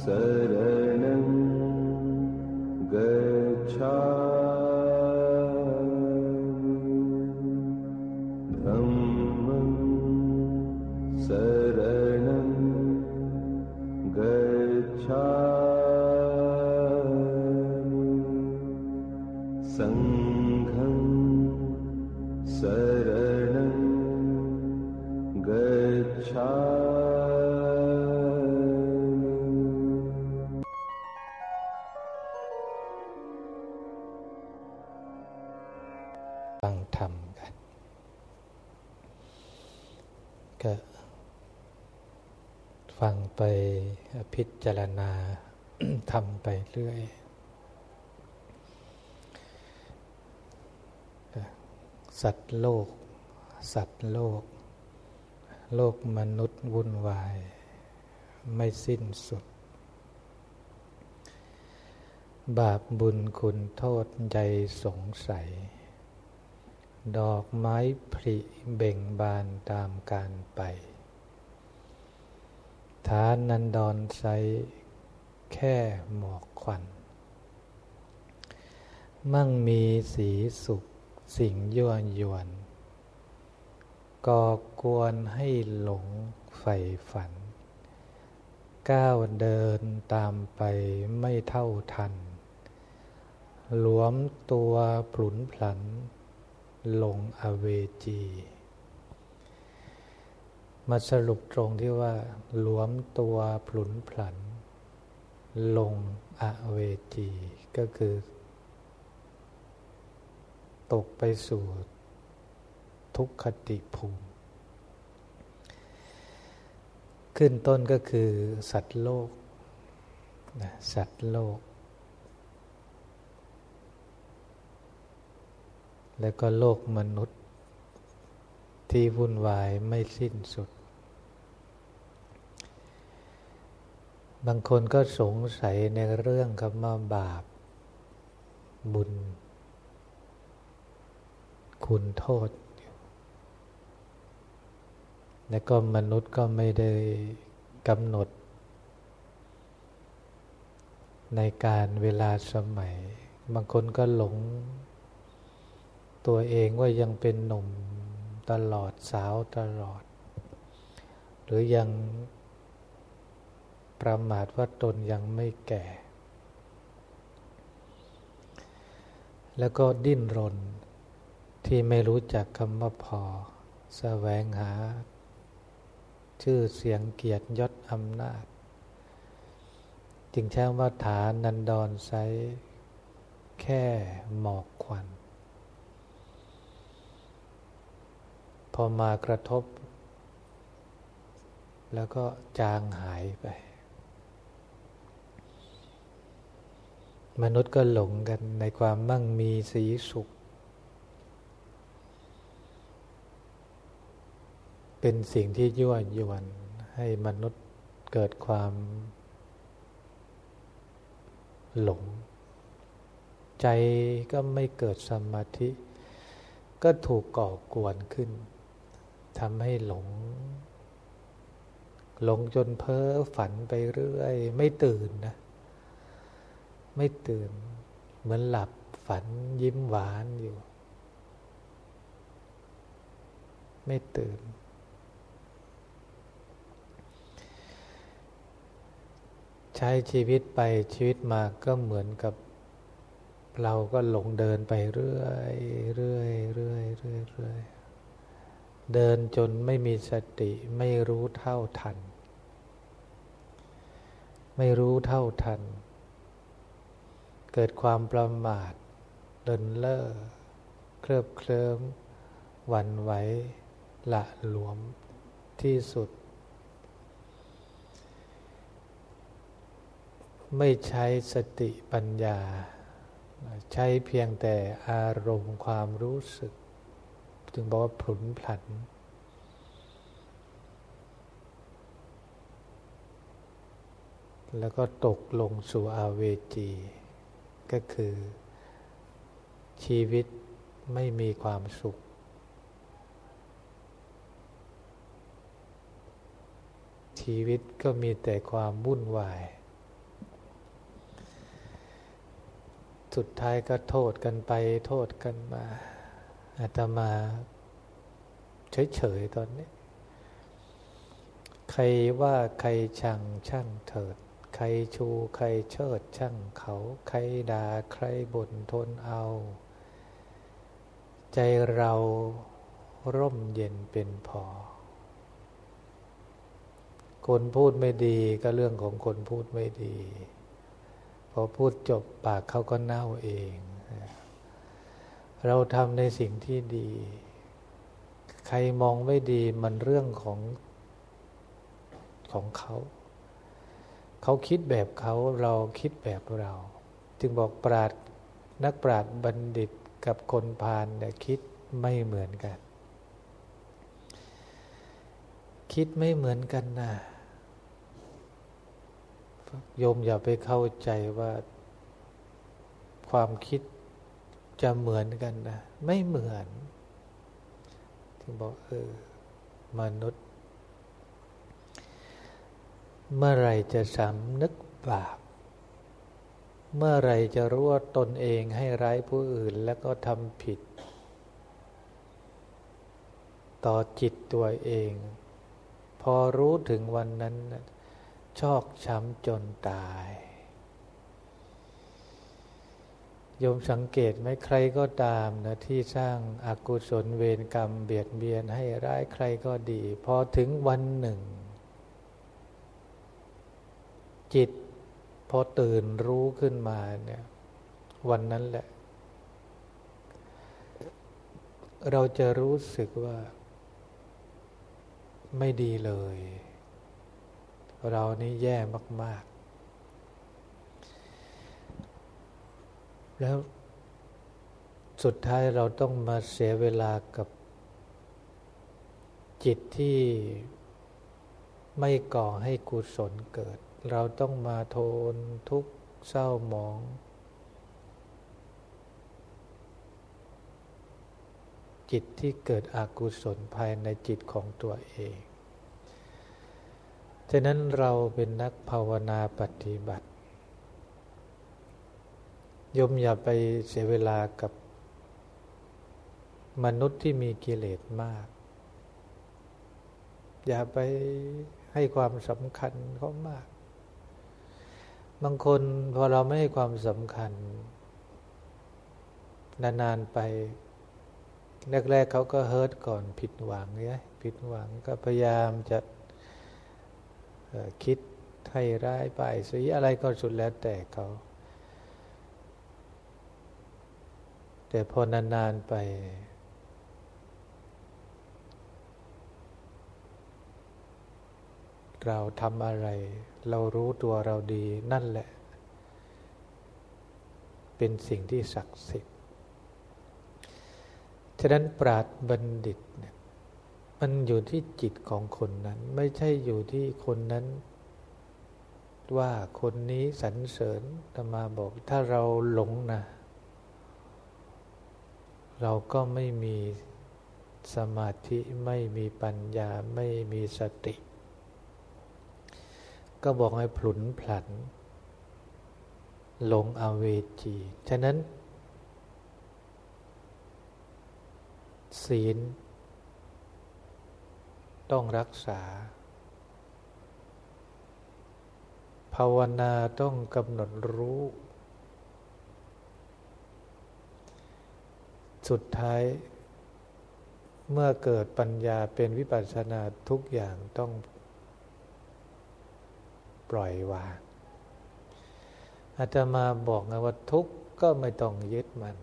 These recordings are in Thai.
शरण गच्छा จารณาทำไปเรื่อยสัตว์โลก สัตว์โลก โลกมนุษย์วุ่นวาย ไม่สิ้นสุด บาปบุญคุณโทษใจสงสัย ดอกไม้ผลิเบ่งบานตามการไป ฐานนันดอนไซแค่หมอกควัน มั่งมีสีสุขสิ่งยั่วยวน ก่อกวนให้หลงใฝ่ฝัน ก้าวเดินตามไปไม่เท่าทัน หลวมตัวผลุนพลันลงอเวจี มาสรุปตรงที่ว่า หลวมตัวผลุนผลัน ลงอเวจีก็คือ ตกไปสู่ทุกขติภูมิ ขึ้นต้นก็คือสัตว์โลกนะสัตว์โลก แล้วก็โลกมนุษย์ที่วุ่นวายไม่สิ้นสุด บางคนก็สงสัยในเรื่องคำว่าบาป บุญ คุณโทษ และก็มนุษย์ก็ไม่ได้กำหนด ในการเวลาสมัย บางคนก็หลง ตัวเองว่ายังเป็นหนุ่มตลอดสาวตลอด หรือยัง ประมาทว่าตนยังไม่แก่ แล้วก็ดิ้นรน ที่ไม่รู้จักคำว่าพอสแสวงหา ชื่อเสียงเกียรติยศอำนาจ จึงแช่ว่าฐานนันดอนไซแค่หมอกควัน พอมากระทบ แล้วก็จางหายไป มนุษย์ก็หลงกันในความมั่งมีสีสุข เป็นสิ่งที่ยั่วยวนให้มนุษย์เกิดความหลง ใจก็ไม่เกิดสมาธิ ก็ถูกก่อกวนขึ้นทำให้หลง หลงจนเพ้อฝันไปเรื่อย ไม่ตื่นนะ ไม่ตื่น เหมือนหลับฝันยิ้มหวานอยู่ ไม่ตื่น ใช้ชีวิตไปชีวิตมาก็เหมือนกับ เราก็หลงเดินไปเรื่อยเรื่อยเรื่อยเรื่อยเรื่อยเดินจนไม่มีสติไม่รู้เท่าทัน ไม่รู้เท่าทัน เกิดความประมาทเดินเล่อเคลิบเคลิ้มหวั่นไหวละหลวมที่สุด ไม่ใช้สติปัญญา ใช้เพียงแต่อารมณ์ความรู้สึก จึงบอกว่าผลุนผันแล้วก็ตกลงสู่อาเวจี ก็คือ ชีวิตไม่มีความสุข ชีวิตก็มีแต่ความวุ่นวาย สุดท้ายก็โทษกันไปโทษกันมาอาตมาเฉยๆตอนนี้ ใครว่าใครชังช่างเถิด ใครชูใครเชิดช่างเขา ใครด่าใครบ่นทนเอา ใจเราร่มเย็นเป็นพอ คนพูดไม่ดีก็เรื่องของคนพูดไม่ดี พอพูดจบปากเขาก็เน่าเอง เราทำในสิ่งที่ดี ใครมองไม่ดีมันเรื่องของของเขา เขาคิดแบบเขาเราคิดแบบเรา จึงบอกปราดนักปราดบัณฑิตกับคนพาลเนี่ยคิดไม่เหมือนกัน คิดไม่เหมือนกันนะโยมอย่าไปเข้าใจว่า ความคิดจะเหมือนกันนะ ไม่เหมือน ถึงบอกเออมนุษย์ เมื่อไรจะสำนึกบาป เมื่อไรจะรู้ว่าตนเองให้ร้ายผู้อื่นแล้วก็ทำผิด ต่อจิตตัวเอง พอรู้ถึงวันนั้น ชอกช้ำจนตายโยมสังเกตไหมใครก็ตามนะที่สร้างอากุศลเวรกรรม เบียดเบียนให้ร้ายใครก็ดี พอถึงวันหนึ่ง จิตพอตื่นรู้ขึ้นมาเนี่ย วันนั้นแหละ เราจะรู้สึกว่า ไม่ดีเลย เรานี่แย่มาก ๆ แล้วสุดท้ายเราต้องมาเสียเวลากับจิตที่ไม่ก่อให้กุศลเกิด เราต้องมาโทนทุกเศร้าหมอง จิตที่เกิดอกุศลภายในจิตของตัวเองฉะนั้นเราเป็นนักภาวนาปฏิบัติยมอย่าไปเสียเวลากับมนุษย์ที่มีกิเลสมาก อย่าไปให้ความสำคัญเขามาก บางคนพอเราไม่ให้ความสำคัญ นานๆไป แรกๆเขาก็เฮิร์ตก่อนผิดหวังเนี่ยผิดหวังก็พยายามจะคิดให้ร้ายไปสีอะไรก็สุดแล้วแต่เขา แต่พอนานๆไป เราทำอะไร เรารู้ตัวเราดีนั่นแหละ เป็นสิ่งที่ศักดิ์สิทธิ์ ฉะนั้นปราดบัณฑิตเนี่ยมันอยู่ที่จิตของคนนั้น ไม่ใช่อยู่ที่คนนั้น ว่าคนนี้สรรเสริญธรรมาบอก ถ้าเราหลงนะ เราก็ไม่มีสมาธิไม่มีปัญญาไม่มีสติ ก็บอกให้ผลุนผัน ลงอเวจี ฉะนั้น ศีล ต้องรักษา ภาวนาต้องกำหนดรู้ สุดท้ายเมื่อเกิดปัญญาเป็นวิปัสสนาทุกอย่างต้อง ปล่อยวางอาจจะมาบอกนะว่าทุกข์ก็ไม่ต้องยึดมัน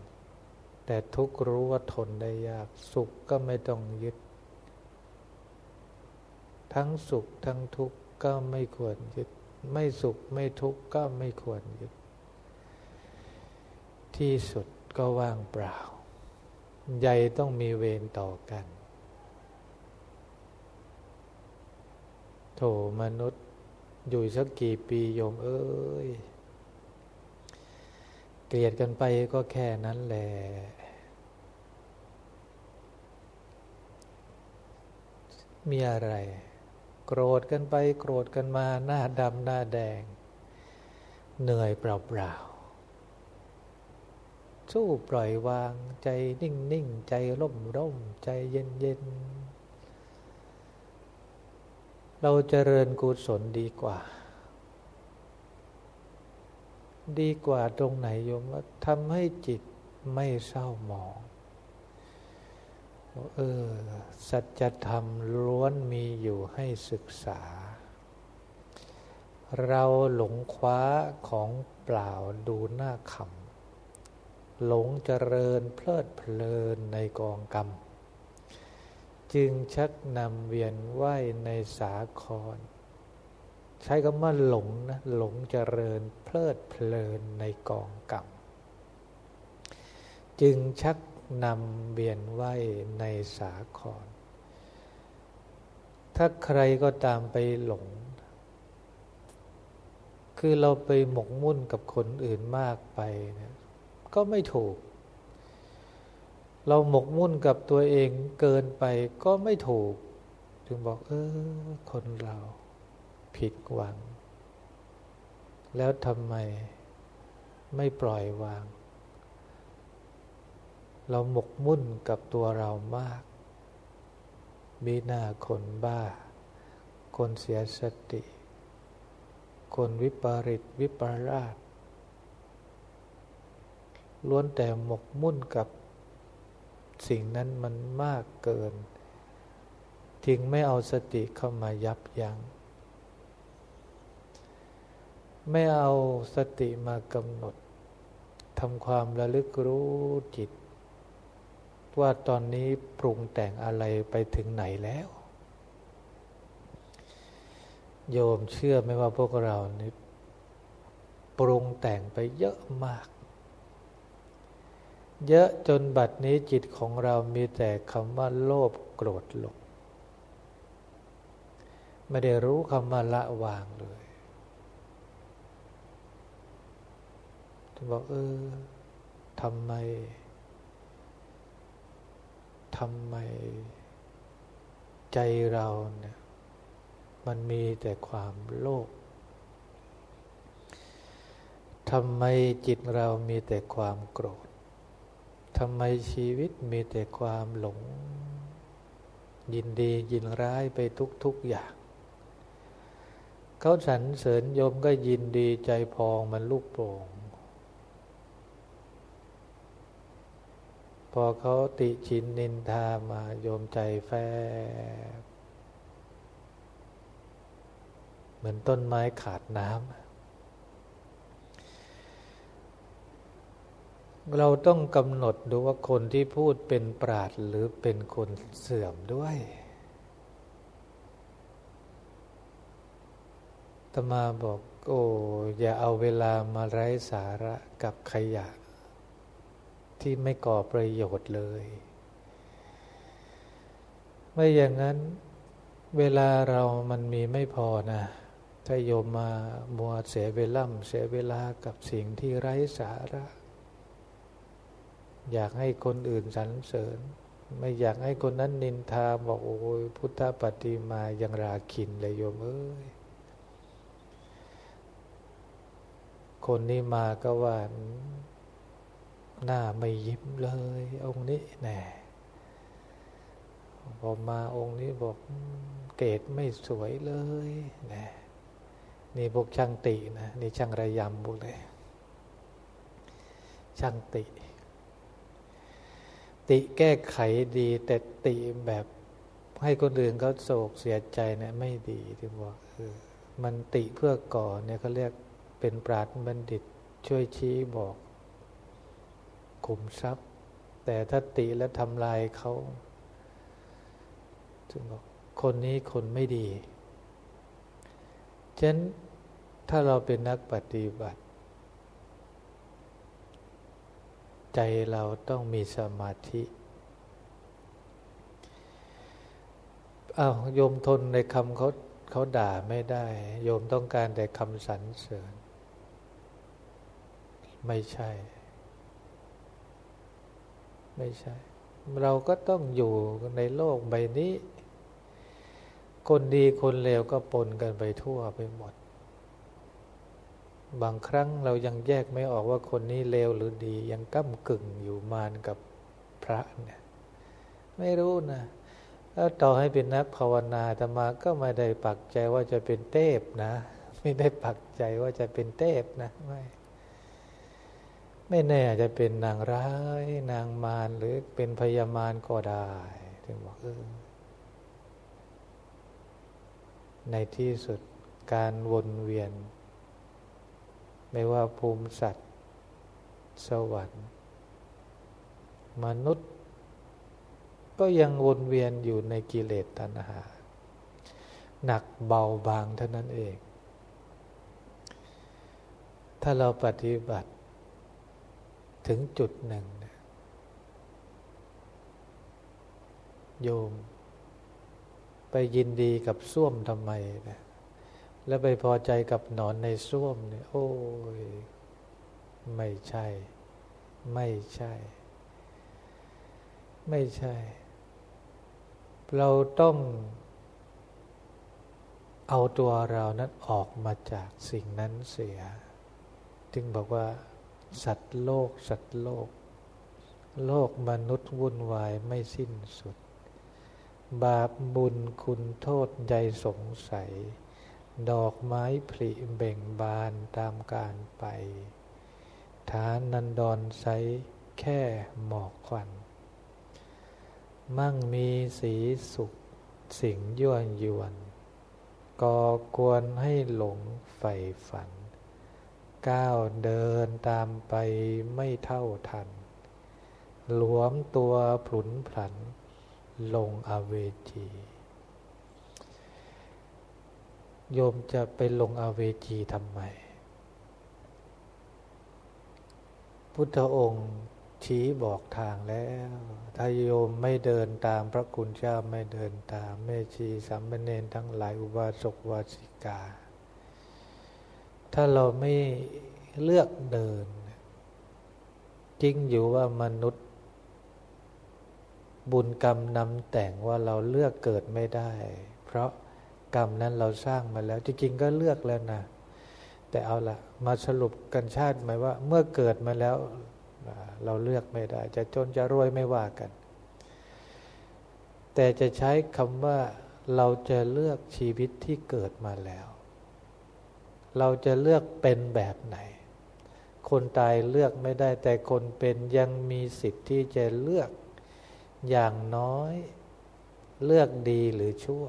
แต่ทุกข์รู้ว่าทนได้ยาก สุขก็ไม่ต้องยึด ทั้งสุขทั้งทุกข์ก็ไม่ควรยึด ไม่สุขไม่ทุกข์ก็ไม่ควรยึด ที่สุดก็ว่างเปล่าใหญ่ต้องมีเวรต่อกัน โถมนุษย์ อยู่สักกี่ปีโยมเอ้ย เกลียดกันไปก็แค่นั้นแหละมีอะไร โกรธกันไปโกรธกันมาหน้าดำหน้าแดง เหนื่อยเปล่าๆสู้ปล่อยวางใจนิ่งนิ่งใจร่มร่มใจเย็นเย็น เราเจริญกุศลดีกว่า ดีกว่าตรงไหนโยมว่าทำให้จิตไม่เศร้าหมองเออสัจธรรมล้วนมีอยู่ให้ศึกษา เราหลงคว้าของเปล่าดูหน้าคำหลงเจริญเพลิดเพลินในกองกรรม จึงชักนำเวียนไหวในสาคร ใช้คำว่าหลงนะหลงเจริญเพลิดเพลินในกองกรรมจึงชักนำเวียนไหวในสาคร ถ้าใครก็ตามไปหลง คือเราไปหมกมุ่นกับคนอื่นมากไปนะก็ไม่ถูก เราหมกมุ่นกับตัวเองเกินไปก็ไม่ถูก ถึงบอกเออคนเราผิดหวัง แล้วทำไมไม่ปล่อยวาง เราหมกมุ่นกับตัวเรามาก มีหน้าคนบ้า คนเสียสติ คนวิปริตวิปราชล้วนแต่หมกมุ่นกับ สิ่งนั้นมันมากเกินจึงไม่เอาสติเข้ามายับยัง้งไม่เอาสติมากำหนดทำความระลึกรู้จิต ว่าตอนนี้ปรุงแต่งอะไรไปถึงไหนแล้ว โยมเชื่อไหมว่าพวกเรานี่ปรุงแต่งไปเยอะมาก เยอะจนบัดนี้จิตของเรามีแต่คำว่าโลภโกรธหลงไม่ได้รู้คำว่าละวางเลยจะบอกเออทำไมทำไมใจเราเนี่ย มันมีแต่ความโลภทำไมจิตเรามีแต่ความโกรธ ทำไมชีวิตมีแต่ความหลง ยินดียินร้ายไปทุกๆอย่าง เขาสรรเสริญโยมก็ยินดีใจพองมันลูกโป่ง พอเขาติชินนินทามาโยมใจแฟบเหมือนต้นไม้ขาดน้ำ เราต้องกำหนดดูว่าคนที่พูดเป็นปราดหรือเป็นคนเสื่อมด้วยตมาบอกโอ้อย่าเอาเวลามาไร้สาระกับขยะ ที่ไม่ก่อประโยชน์เลย ไม่อย่างนั้นเวลาเรามันมีไม่พอนะถ้าโยมมามัวเสียเวล่ำเสียเวลากับสิ่งที่ไร้สาระ อยากให้คนอื่นสรรเสริญ ไม่อยากให้คนนั้นนินทาบอกโอ้ยพุทธปฏิมายังราคินเลยโยมเอ้ยคนนี้มาก็ว่าหน้าไม่ยิ้มเลย องค์นี้แน่พอมาองค์นี้บอกเกตไม่สวยเลยแน่นี่พวกช่างตินะ นี่ช่างระยำพวกเลยช่างติ ติแก้ไขดีแต่ติแบบให้คนอื่นเขาโศกเสียใจเนะี่ยไม่ดีที่บอกคือมันติเพื่อก่อเนี่ยเขาเรียกเป็นปราดบัณฑิตช่วยชี้บอกขุมทรัพย์ แต่ถ้าติและทำลายเขาถึงบอกคนนี้คนไม่ดีฉะนั้นถ้าเราเป็นนักปฏิบัติ ใจเราต้องมีสมาธิอา้าวโยมทนในคำเขาเขาด่าไม่ได้ โยมต้องการแต่คำสรรเสริญ ไม่ใช่ ไม่ใช่ เราก็ต้องอยู่ในโลกใบนี้ คนดีคนเลวก็ปนกันไปทั่วไปหมด บางครั้งเรายังแยกไม่ออกว่าคนนี้เลวหรือดี ยังก้ากึ่งอยู่มานกับพระเนี่ยไม่รู้นะแล้วต่อให้เป็นนักภาวนาธรรมาก็ไม่ได้ปักใจว่าจะเป็นเทพนะ ไม่ได้ปักใจว่าจะเป็นเทพนะไม่ไม่แน่จะเป็นนางร้ายนางมารหรือเป็นพยามารก็ได้ถึงบอกเออในที่สุดการวนเวียน ไม่ว่าภูมิสัตว์ สวรรค์ มนุษย์ ก็ยังวนเวียนอยู่ในกิเลสตัณหา หนักเบาบางเท่านั้นเอง ถ้าเราปฏิบัติถึงจุดหนึ่งโยม ไปยินดีกับส้วมทำไมนะ แล้วไปพอใจกับหนอนในส้วมเนี่ยโอ้ยไม่ใช่ ไม่ใช่ ไม่ใช่ เราต้องเอาตัวเรานั้นออกมาจากสิ่งนั้นเสีย จึงบอกว่า สัตว์โลก สัตว์โลก โลกมนุษย์วุ่นวายไม่สิ้นสุด บาปบุญคุณโทษใยสงสัย ดอกไม้ผลิเบ่งบานตามการไป ฐานนันดอนใสแค่หมอกควัน มั่งมีสีสุขสิงยั่วยวน ก่อกวนให้หลงใฝ่ฝัน ก้าวเดินตามไปไม่เท่าทัน หลวมตัวผุนผัน ลงอเวจี โยมจะไปลงอเวจีทำไม พุทธองค์ชี้บอกทางแล้ว ถ้าโยมไม่เดินตามพระคุณเจ้าไม่เดินตามแม่ชีสัมเนนทั้งหลายอุบาสกวาสิกา ถ้าเราไม่เลือกเดิน จริงอยู่ว่ามนุษย์ บุญกรรมนำแต่งว่าเราเลือกเกิดไม่ได้ เพราะ รรมนั้นเราสร้างมาแล้ว จริงๆก็เลือกแล้วนะ แต่เอาละมาสรุปกันชาติหมายว่า เมื่อเกิดมาแล้วเราเลือกไม่ได้ จะจนจะรวยไม่ว่ากัน แต่จะใช้คำว่าเราจะเลือกชีวิตที่เกิดมาแล้ว เราจะเลือกเป็นแบบไหน คนตายเลือกไม่ได้ แต่คนเป็นยังมีสิทธิ์ที่จะเลือกอย่างน้อย เลือกดีหรือชั่ว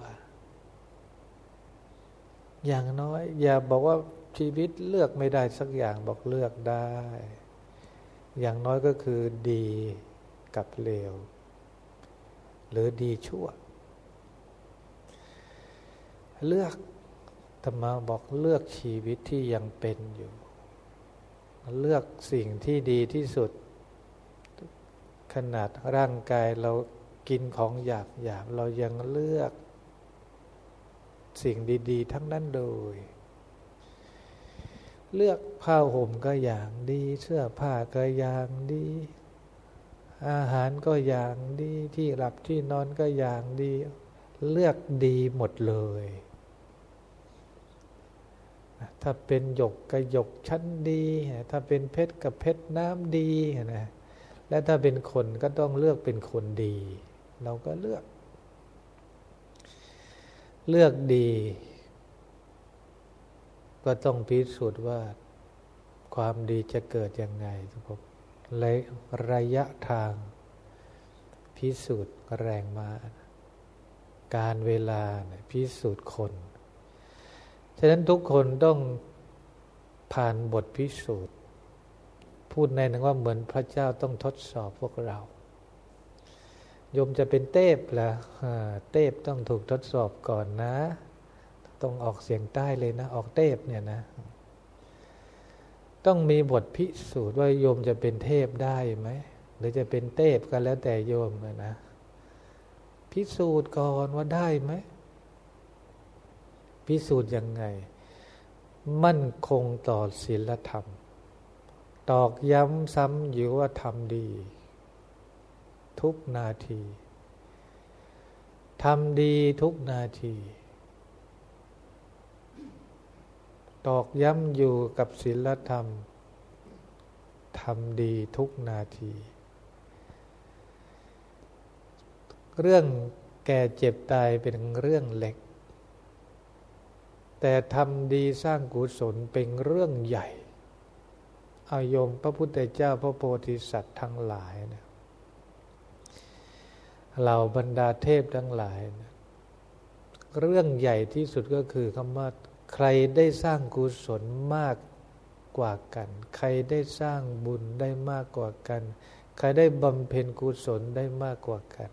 อย่างน้อย อย่าบอกว่าชีวิตเลือกไม่ได้สักอย่างบอกเลือกได้ อย่างน้อยก็คือดีกับเลว หรือดีชั่ว เลือกธรรมาบอกเลือกชีวิตที่ยังเป็นอยู่ เลือกสิ่งที่ดีที่สุด ขนาดร่างกายเรากินของอยากอยากเรายังเลือก สิ่งดีๆ ทั้งนั้นโดย เลือกผ้าห่มก็อย่างดี เสื้อผ้าก็อย่างดี อาหารก็อย่างดีที่หลับที่นอนก็อย่างดี เลือกดีหมดเลยถ้าเป็นหยกกับหยกชั้นดี ถ้าเป็นเพชรกับเพชรน้ำดีนะ และถ้าเป็นคนก็ต้องเลือกเป็นคนดี เราก็เลือก เลือกดี ก็ต้องพิสูจน์ว่าความดีจะเกิดยังไงทุกคนระระยะทาง พิสูจน์แรงมา การเวลาพิสูจน์คน ฉะนั้นทุกคนต้องผ่านบทพิสูจน์ พูดในนึ่งว่าเหมือนพระเจ้าต้องทดสอบพวกเรา โยมจะเป็นเทพละเทพต้องถูกทดสอบก่อนนะ ต้องออกเสียงใต้เลยนะ ออกเทพเนี่ยนะ ต้องมีบทพิสูจน์ว่าโยมจะเป็นเทพได้ไหม หรือจะเป็นเทพก็แล้วแต่โยมนะ พิสูจน์ก่อนว่าได้ไหม พิสูจน์ยังไง มั่นคงต่อศีลธรรม ตอกย้ำซ้ำอยู่ว่าทำดี ทุกนาทีทำดีทุกนาที ตอกย้ำอยู่กับศีลธรรมทำดีทุกนาที เรื่องแก่เจ็บตายเป็นเรื่องเล็ก แต่ทำดีสร้างกุศลเป็นเรื่องใหญ่ อายมพระพุทธเจ้าพระโพธิสัตว์ทั้งหลายเนะ เหล่าบรรดาเทพทั้งหลาย เรื่องใหญ่ที่สุดก็คือคำว่าใครได้สร้างกุศลมากกว่ากัน ใครได้สร้างบุญได้มากกว่ากัน ใครได้บำเพ็ญกุศลได้มากกว่ากัน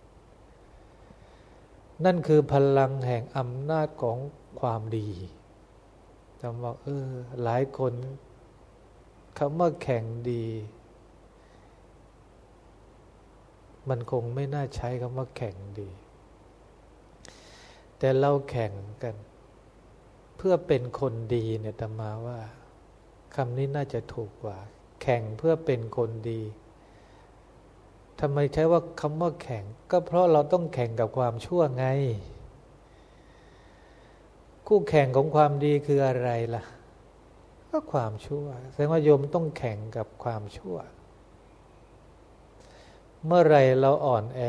นั่นคือพลังแห่งอำนาจของความดีจำว่าเออหลายคนคำว่าแข่งดี มันคงไม่น่าใช้คำว่าแข่งดี แต่เราแข่งกัน เพื่อเป็นคนดีเนี่ยตมาว่าคำนี้น่าจะถูกกว่า แข่งเพื่อเป็นคนดีทำไมใช้ว่าคำว่าแข่ง ก็เพราะเราต้องแข่งกับความชั่วไง คู่แข่งของความดีคืออะไรล่ะ ก็ความชั่ว แสดงว่าโยมต้องแข่งกับความชั่ว เมื่อไรเราอ่อนแอ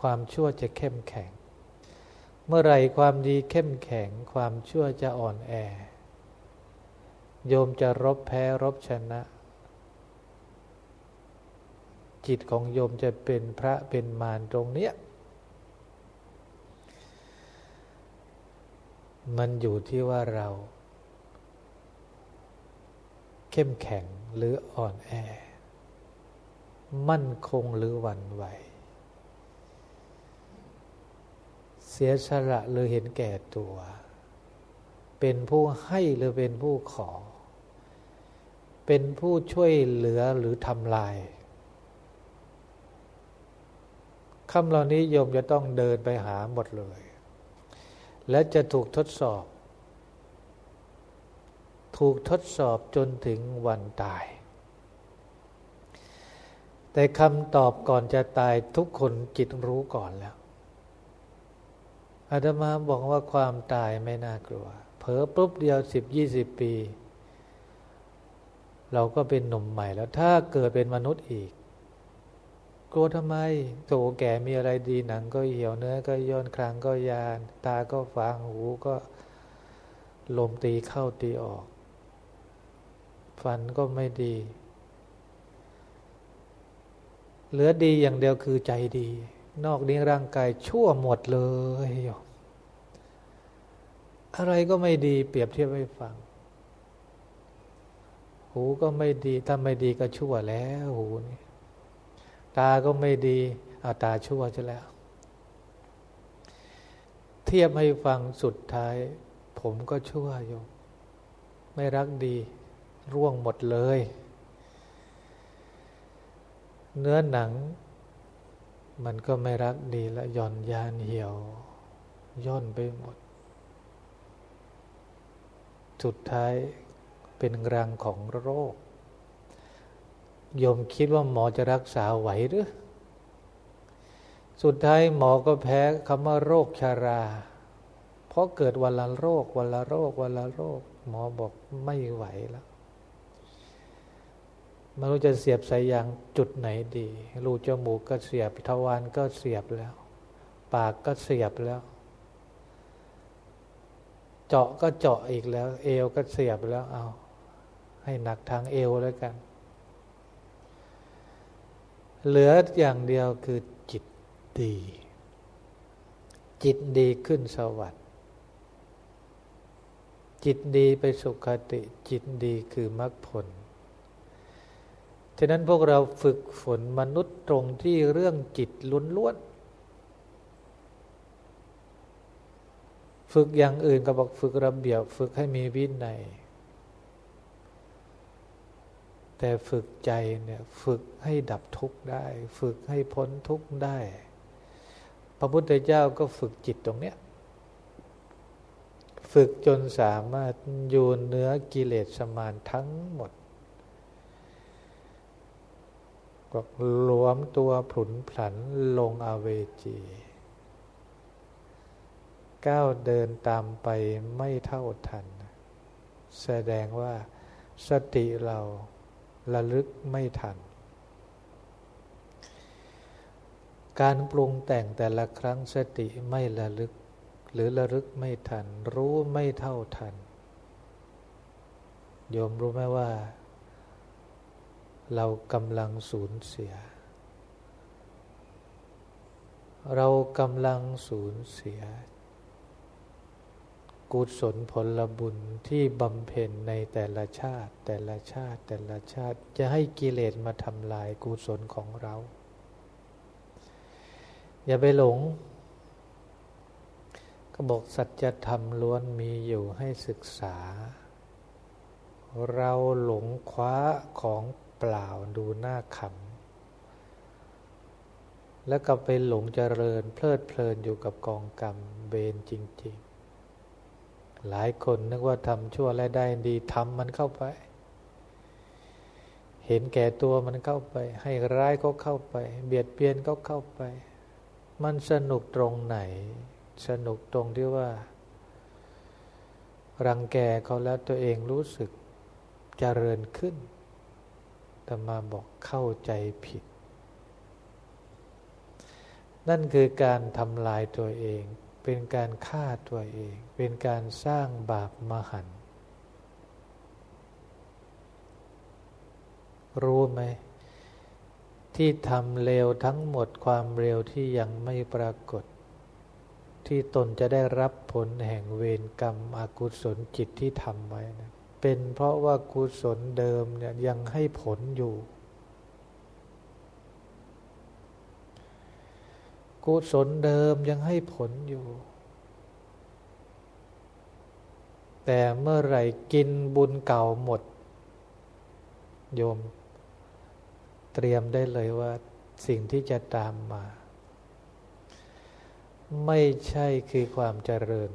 ความชั่วจะเข้มแข็ง เมื่อไรความดีเข้มแข็ง ความชั่วจะอ่อนแอ โยมจะรบแพ้รบชนะ จิตของโยมจะเป็นพระเป็นมารตรงเนี้ย มันอยู่ที่ว่าเรา เข้มแข็งหรืออ่อนแอ มั่นคงหรือหวั่นไหว เสียสละหรือเห็นแก่ตัว เป็นผู้ให้หรือเป็นผู้ขอ เป็นผู้ช่วยเหลือหรือทำลายคำเหล่านี้โยมจะต้องเดินไปหาหมดเลย และจะถูกทดสอบ ถูกทดสอบจนถึงวันตาย แต่คำตอบก่อนจะตายทุกคนจิตรู้ก่อนแล้วอาตมาบอกว่าความตายไม่น่ากลัว เผลอปุ๊บเดียวสิบยี่สิบปี เราก็เป็นหนุ่มใหม่แล้วถ้าเกิดเป็นมนุษย์อีก กลัวทำไมโตแก่มีอะไรดีหนังก็เหี่ยวเนื้อก็ย่นครางก็ยาน ตาก็ฟางหูก็ลมตีเข้าตีออก ฟันก็ไม่ดี เหลือดีอย่างเดียวคือใจดี นอกนี้ร่างกายชั่วหมดเลยอะไรก็ไม่ดี เปรียบเทียบให้ฟัง หูก็ไม่ดี ถ้าไม่ดีก็ชั่วแล้วหูนี่ตาก็ไม่ดีอาตาชั่วจะแล้ว เทียบให้ฟังสุดท้าย ผมก็ชั่วอยู่ ไม่รักดี ร่วงหมดเลย เนื้อหนัง มันก็ไม่รักดีและย่อนยานเหี่ยว ย่นไปหมด สุดท้ายเป็นรังของโรค โยมคิดว่าหมอจะรักษาไหวหรือ สุดท้ายหมอก็แพ้คำว่าโรคชารา เพราะเกิดวันละโรควันละโรควันละโรค หมอบอกไม่ไหวแล้ว ไม่รู้จะเสียบสายยางจุดไหนดี รูจมูกก็เสียบทวารก็เสียบแล้ว ปากก็เสียบแล้ว เจาะก็เจาะอีกแล้ว เอวก็เสียบแล้วเอา ให้หนักทางเอวแล้วกัน เหลืออย่างเดียวคือจิตดี จิตดีขึ้นสวัสดิ์จิตดีไปสุขติ จิตดีคือมรรคผล ฉะนั้นพวกเราฝึกฝนมนุษย์ตรงที่เรื่องจิตล้วนๆ ฝึกอย่างอื่นก็บอกฝึกระเบียบ ฝึกให้มีวินัย แต่ฝึกใจเนี่ยฝึกให้ดับทุกข์ได้ ฝึกให้พ้นทุกข์ได้ พระพุทธเจ้าก็ฝึกจิตตรงเนี้ย ฝึกจนสามารถโยนเนื้อกิเลสสมานทั้งหมด ก็รวมตัวผุนผันลงอเวจี ก้าวเดินตามไปไม่เท่าทัน แสดงว่าสติเราระลึกไม่ทัน การปรุงแต่งแต่ละครั้งสติไม่ระลึก หรือระลึกไม่ทัน รู้ไม่เท่าทัน โยมรู้ไหมว่า เรากำลังสูญเสีย เรากำลังสูญเสีย กุศลผลบุญที่บำเพ็ญในแต่ละชาติ แต่ละชาติแต่ละชาติจะให้กิเลสมาทำลายกุศลของเรา อย่าไปหลง ก็บอกสัจธรรมล้วนมีอยู่ให้ศึกษาเราหลงคว้าของเปล่าดูหน้าขำแล้วก็ไปหลงเจริญเพลิดเพลินอยู่กับกองกรรมเบนจริง ๆ หลายคนนึกว่าทำชั่วและได้ดีทำมันเข้าไป เห็นแก่ตัวมันเข้าไป ให้ร้ายก็เข้าไป เบียดเบียนก็เข้าไป มันสนุกตรงไหน สนุกตรงที่ว่า รังแกเขาแล้วตัวเองรู้สึกจเจริญขึ้น ต่มาบอกเข้าใจผิด นั่นคือการทำลายตัวเอง เป็นการฆ่าตัวเอง เป็นการสร้างบาปมหัน รู้ไหม ที่ทำเลวทั้งหมดความเร็วที่ยังไม่ปรากฏ ที่ตนจะได้รับผลแห่งเวรกรรมอกุศลจิตที่ทำไว้นะ เป็นเพราะว่ากุศลเดิมเนี่ยยังให้ผลอยู่ กุศลเดิมยังให้ผลอยู่ แต่เมื่อไหร่กินบุญเก่าหมด โยม เตรียมได้เลยว่าสิ่งที่จะตามมา ไม่ใช่คือความเจริญ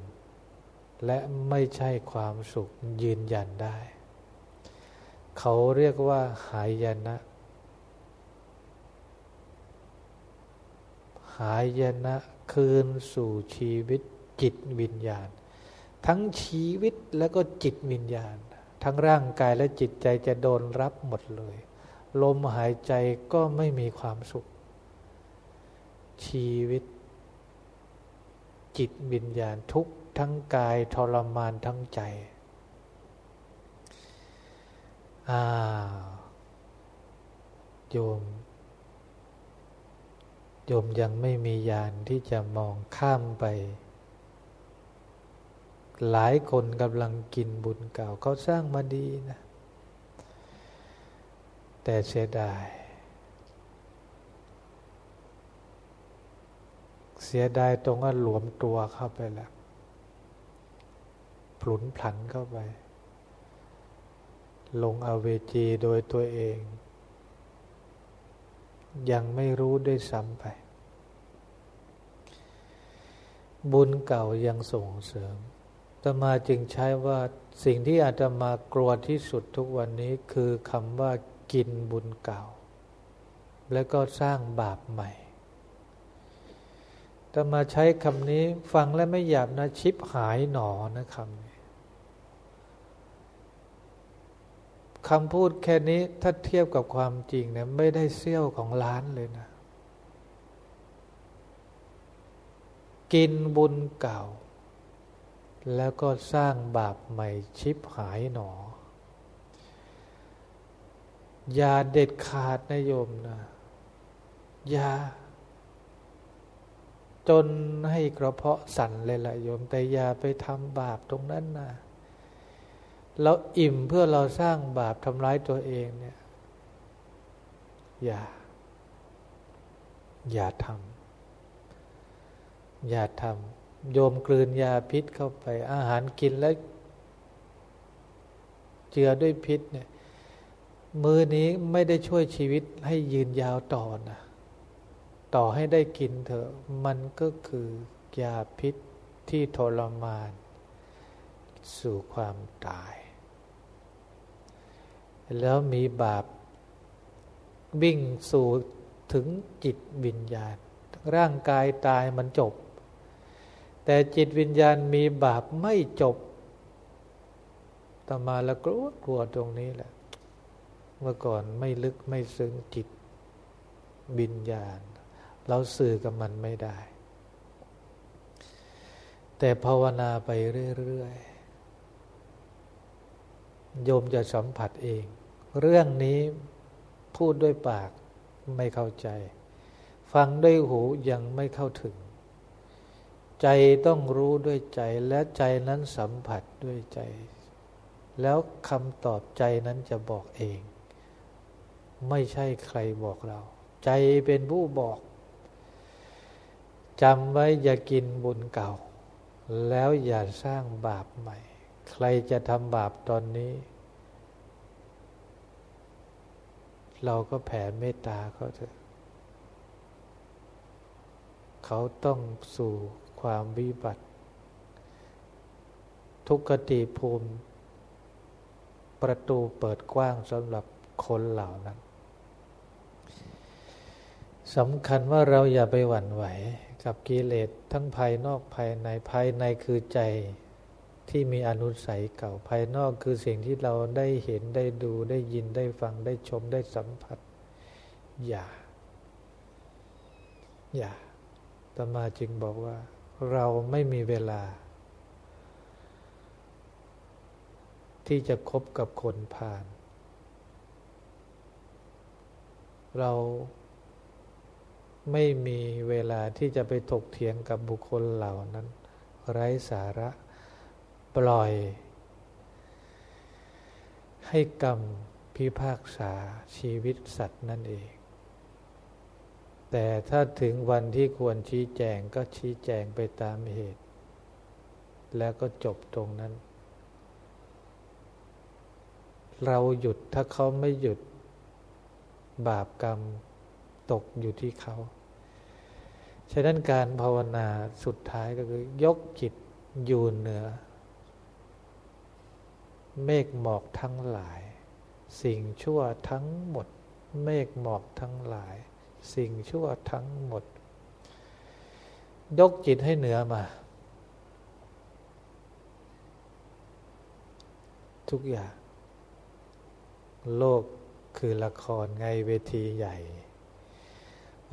และไม่ใช่ความสุขยืนยันได้ เขาเรียกว่า หายนะ หายนะคืนสู่ชีวิตจิตวิญญาณ ทั้งชีวิตแล้วก็จิตวิญญาณ ทั้งร่างกายและจิตใจจะโดนรับหมดเลย ลมหายใจก็ไม่มีความสุข ชีวิต จิตวิญญาณทุก ทั้งกายทรมานทั้งใจอ่าโยม โยมยังไม่มียานที่จะมองข้ามไป หลายคนกำลังกินบุญเก่าเขาสร้างมาดีนะ แต่เสียดายเสียดายตรงว่าหลวมตัวเข้าไปแล้ว ผลุนผันเข้าไป ลงอเวจีโดยตัวเอง ยังไม่รู้ด้วยซ้ำไป บุญเก่ายังส่งเสริมตมาจึงใช้ว่าสิ่งที่อาตมากลัวที่สุดทุกวันนี้คือคำว่ากินบุญเก่า แล้วก็สร้างบาปใหม่ตมาใช้คำนี้ฟังแล้วไม่หยาบนะชิปหายหนอนะคำนี้ คำพูดแค่นี้ถ้าเทียบกับความจริงเนี่ยไม่ได้เสี้ยวของล้านเลยนะ กินบุญเก่า แล้วก็สร้างบาปใหม่ชิบหายหนอ อย่าเด็ดขาดนะโยมนะ อย่า จนให้กระเพาะสั่นเลยละโยม แต่อย่าไปทำบาปตรงนั้นนะ เราอิ่มเพื่อเราสร้างบาปทำร้ายตัวเองเนี่ย อย่า อย่าทำอย่าทำโยมกลืนยาพิษเข้าไป อาหารกินแล้ว เจือด้วยพิษเนี่ย มือนี้ไม่ได้ช่วยชีวิตให้ยืนยาวต่อนะต่อให้ได้กินเถอะ มันก็คือยาพิษที่ทรมาน สู่ความตาย แล้วมีบาปวิ่งสู่ถึงจิตวิญญาณ ร่างกายตายมันจบ แต่จิตวิญญาณมีบาปไม่จบต่อมาแล้วกลัวกลัวตรงนี้แหละ เมื่อก่อนไม่ลึกไม่ซึ้งจิตบิญญาณ เราสื่อกับมันไม่ได้ แต่ภาวนาไปเรื่อยๆโยมจะสัมผัสเอง เรื่องนี้พูดด้วยปากไม่เข้าใจ ฟังด้วยหูยังไม่เข้าถึง ใจต้องรู้ด้วยใจและใจนั้นสัมผัสด้วยใจ แล้วคำตอบใจนั้นจะบอกเอง ไม่ใช่ใครบอกเรา ใจเป็นผู้บอกจำไว้อย่ากินบุญเก่า แล้วอย่าสร้างบาปใหม่ ใครจะทำบาปตอนนี้ เราก็แผ่เมตตาเขาเถอะเขาต้องสู่ความวิบัติ ทุกขติภูมิ ประตูเปิดกว้างสำหรับคนเหล่านั้นสำคัญว่าเราอย่าไปหวั่นไหว กับกิเลสทั้งภายนอกภายในภายในคือใจ ที่มีอนุสัยเก่าภายนอกคือสิ่งที่เราได้เห็นได้ดูได้ยินได้ฟังได้ชมได้สัมผัส อย่า อย่าตมาจึงบอกว่า เราไม่มีเวลา ที่จะคบกับคนผ่าน เราไม่มีเวลาที่จะไปถกเถียงกับบุคคลเหล่านั้น ไร้สาระ ล่อย ให้กรรมพิพากษาชีวิตสัตว์นั่นเอง แต่ถ้าถึงวันที่ควรชี้แจงก็ชี้แจงไปตามเหตุ แล้วก็จบตรงนั้น เราหยุดถ้าเขาไม่หยุด บาปกรรมตกอยู่ที่เขาฉะนั้นการภาวนาสุดท้ายก็คือยกจิตอยู่เหนือ เมฆหมอกทั้งหลาย สิ่งชั่วทั้งหมด เมฆหมอกทั้งหลาย สิ่งชั่วทั้งหมด ยกจิตให้เหนือมา ทุกอย่าง โลกคือละครไงเวทีใหญ่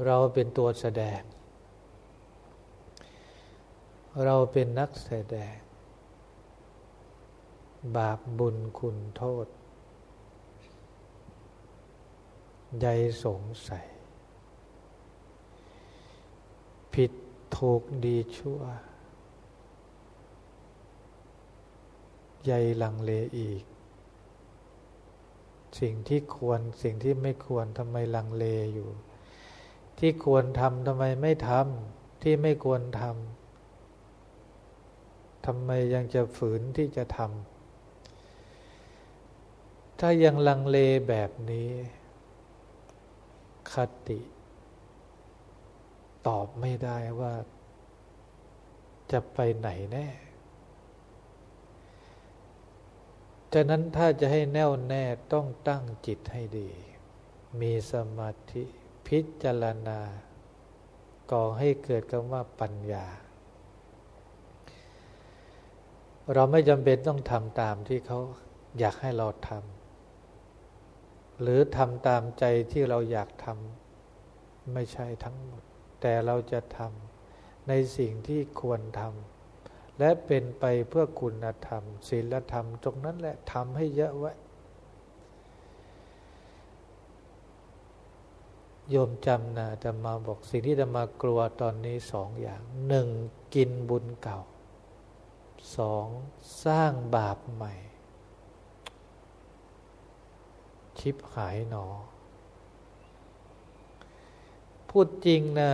เราเป็นตัวแสดง เราเป็นนักแสดง บาปบุญคุณโทษ ใยสงสัย ผิดถูกดีชั่ว ใยลังเลอีก สิ่งที่ควรสิ่งที่ไม่ควรทำไมลังเลอยู่ ที่ควรทำทำไมไม่ทำที่ไม่ควรทำทำไมยังจะฝืนที่จะทำ ถ้ายังลังเลแบบนี้ คติ ตอบไม่ได้ว่า จะไปไหนแน่ฉะนั้นถ้าจะให้แน่วแน่ต้องตั้งจิตให้ดี มีสมาธิพิจารณา ก่อให้เกิดคำว่าปัญญา เราไม่จำเป็นต้องทำตามที่เขาอยากให้เราทำ หรือทำตามใจที่เราอยากทำไม่ใช่ทั้งหมด แต่เราจะทำในสิ่งที่ควรทำและเป็นไปเพื่อคุณธรรมศีลธรรม ตรงนั้นแหละทำให้เยอะไว้โยมจำนะจะมาบอกสิ่งที่จะมากลัวตอนนี้สองอย่างหนึ่งกินบุญเก่าสองสร้างบาปใหม่ ชิบหายหนอ พูดจริงนะ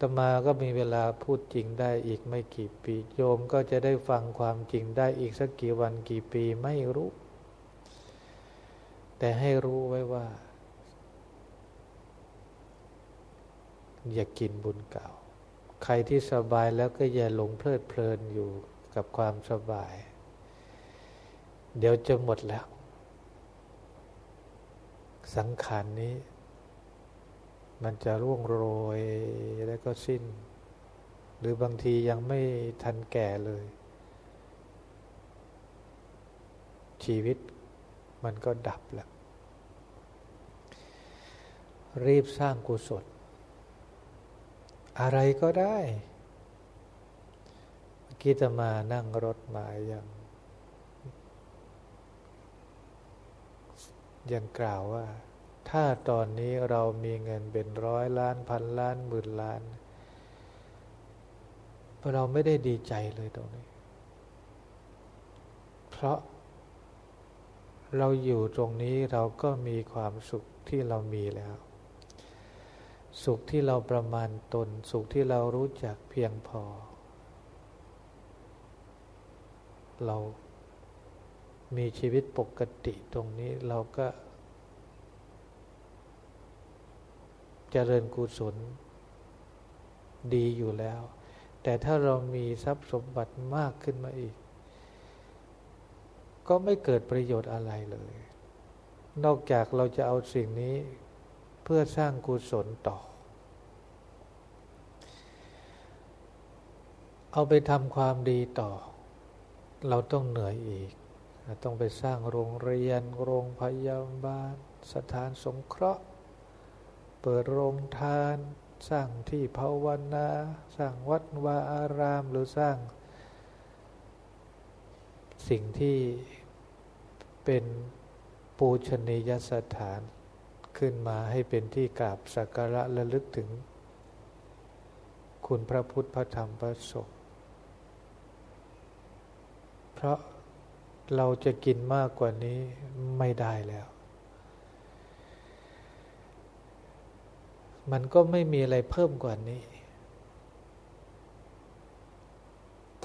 ตมาก็มีเวลาพูดจริงได้อีกไม่กี่ปี โยมก็จะได้ฟังความจริงได้อีกสักกี่วันกี่ปีไม่รู้ แต่ให้รู้ไว้ว่า อย่ากินบุญเก่า ใครที่สบายแล้วก็อย่าหลงเพลิดเพลินอยู่กับความสบาย เดี๋ยวจะหมดแล้ว สังขารนนี้ มันจะร่วงโรยแล้วก็สิ้น หรือบางทียังไม่ทันแก่เลย ชีวิตมันก็ดับแล้วรีบสร้างกุศล อะไรก็ได้กิจมานั่งรถมาอย่าง ยังกล่าวว่า ถ้าตอนนี้เรามีเงินเป็นร้อยล้านพันล้านหมื่นล้านเราไม่ได้ดีใจเลยตรงนี้ เพราะเราอยู่ตรงนี้เราก็มีความสุขที่เรามีแล้ว สุขที่เราประมาณตน สุขที่เรารู้จักเพียงพอ เรา มีชีวิตปกติตรงนี้เราก็เจริญกุศลดีอยู่แล้ว แต่ถ้าเรามีทรัพย์สมบัติมากขึ้นมาอีก ก็ไม่เกิดประโยชน์อะไรเลย นอกจากเราจะเอาสิ่งนี้เพื่อสร้างกุศลต่อ เอาไปทำความดีต่อ เราต้องเหนื่อยอีก ต้องไปสร้างโรงเรียน โรงพยาบาล สถานสงเคราะห์ เปิดโรงทาน สร้างที่ภาวนา สร้างวัดวาอาราม หรือสร้าง สิ่งที่เป็นปูชนียสถานขึ้นมาให้เป็นที่กราบสักการะระลึกถึง คุณพระพุทธพระธรรมพระสงฆ์เพราะ เราจะกินมากกว่านี้ไม่ได้แล้ว มันก็ไม่มีอะไรเพิ่มกว่านี้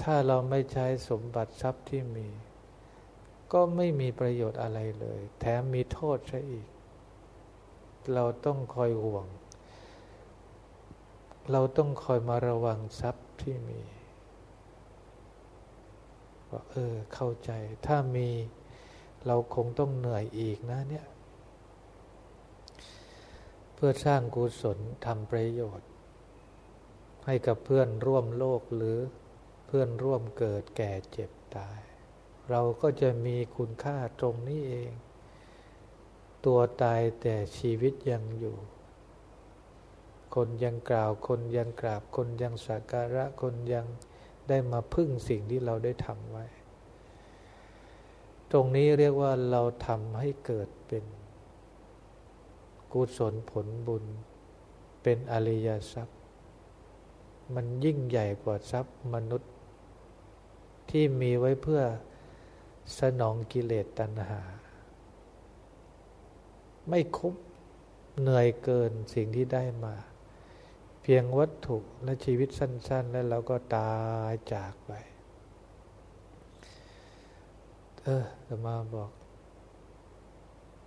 ถ้าเราไม่ใช้สมบัติทรัพย์ที่มี ก็ไม่มีประโยชน์อะไรเลย แถมมีโทษซะอีก เราต้องคอยห่วง เราต้องคอยมาระวังทรัพย์ที่มี ว่าเออเข้าใจ ถ้ามีเราคงต้องเหนื่อยอีกนะเนี่ย เพื่อสร้างกุศลทำประโยชน์ ให้กับเพื่อนร่วมโลกหรือเพื่อนร่วมเกิดแก่เจ็บตาย เราก็จะมีคุณค่าตรงนี้เอง ตัวตายแต่ชีวิตยังอยู่คนยังกล่าว คนยังกราบ คนยังสักการะ คนยัง ได้มาพึ่งสิ่งที่เราได้ทำไว้ ตรงนี้เรียกว่าเราทำให้เกิดเป็นกุศลผลบุญ เป็นอริยทรัพย์ มันยิ่งใหญ่กว่าทรัพย์มนุษย์ ที่มีไว้เพื่อสนองกิเลสตัณหา ไม่คุ้มเหนื่อยเกินสิ่งที่ได้มา เพียงวัตถุและชีวิตสั้น ๆ แล้วเราก็ตายจากไป เออจะมาบอก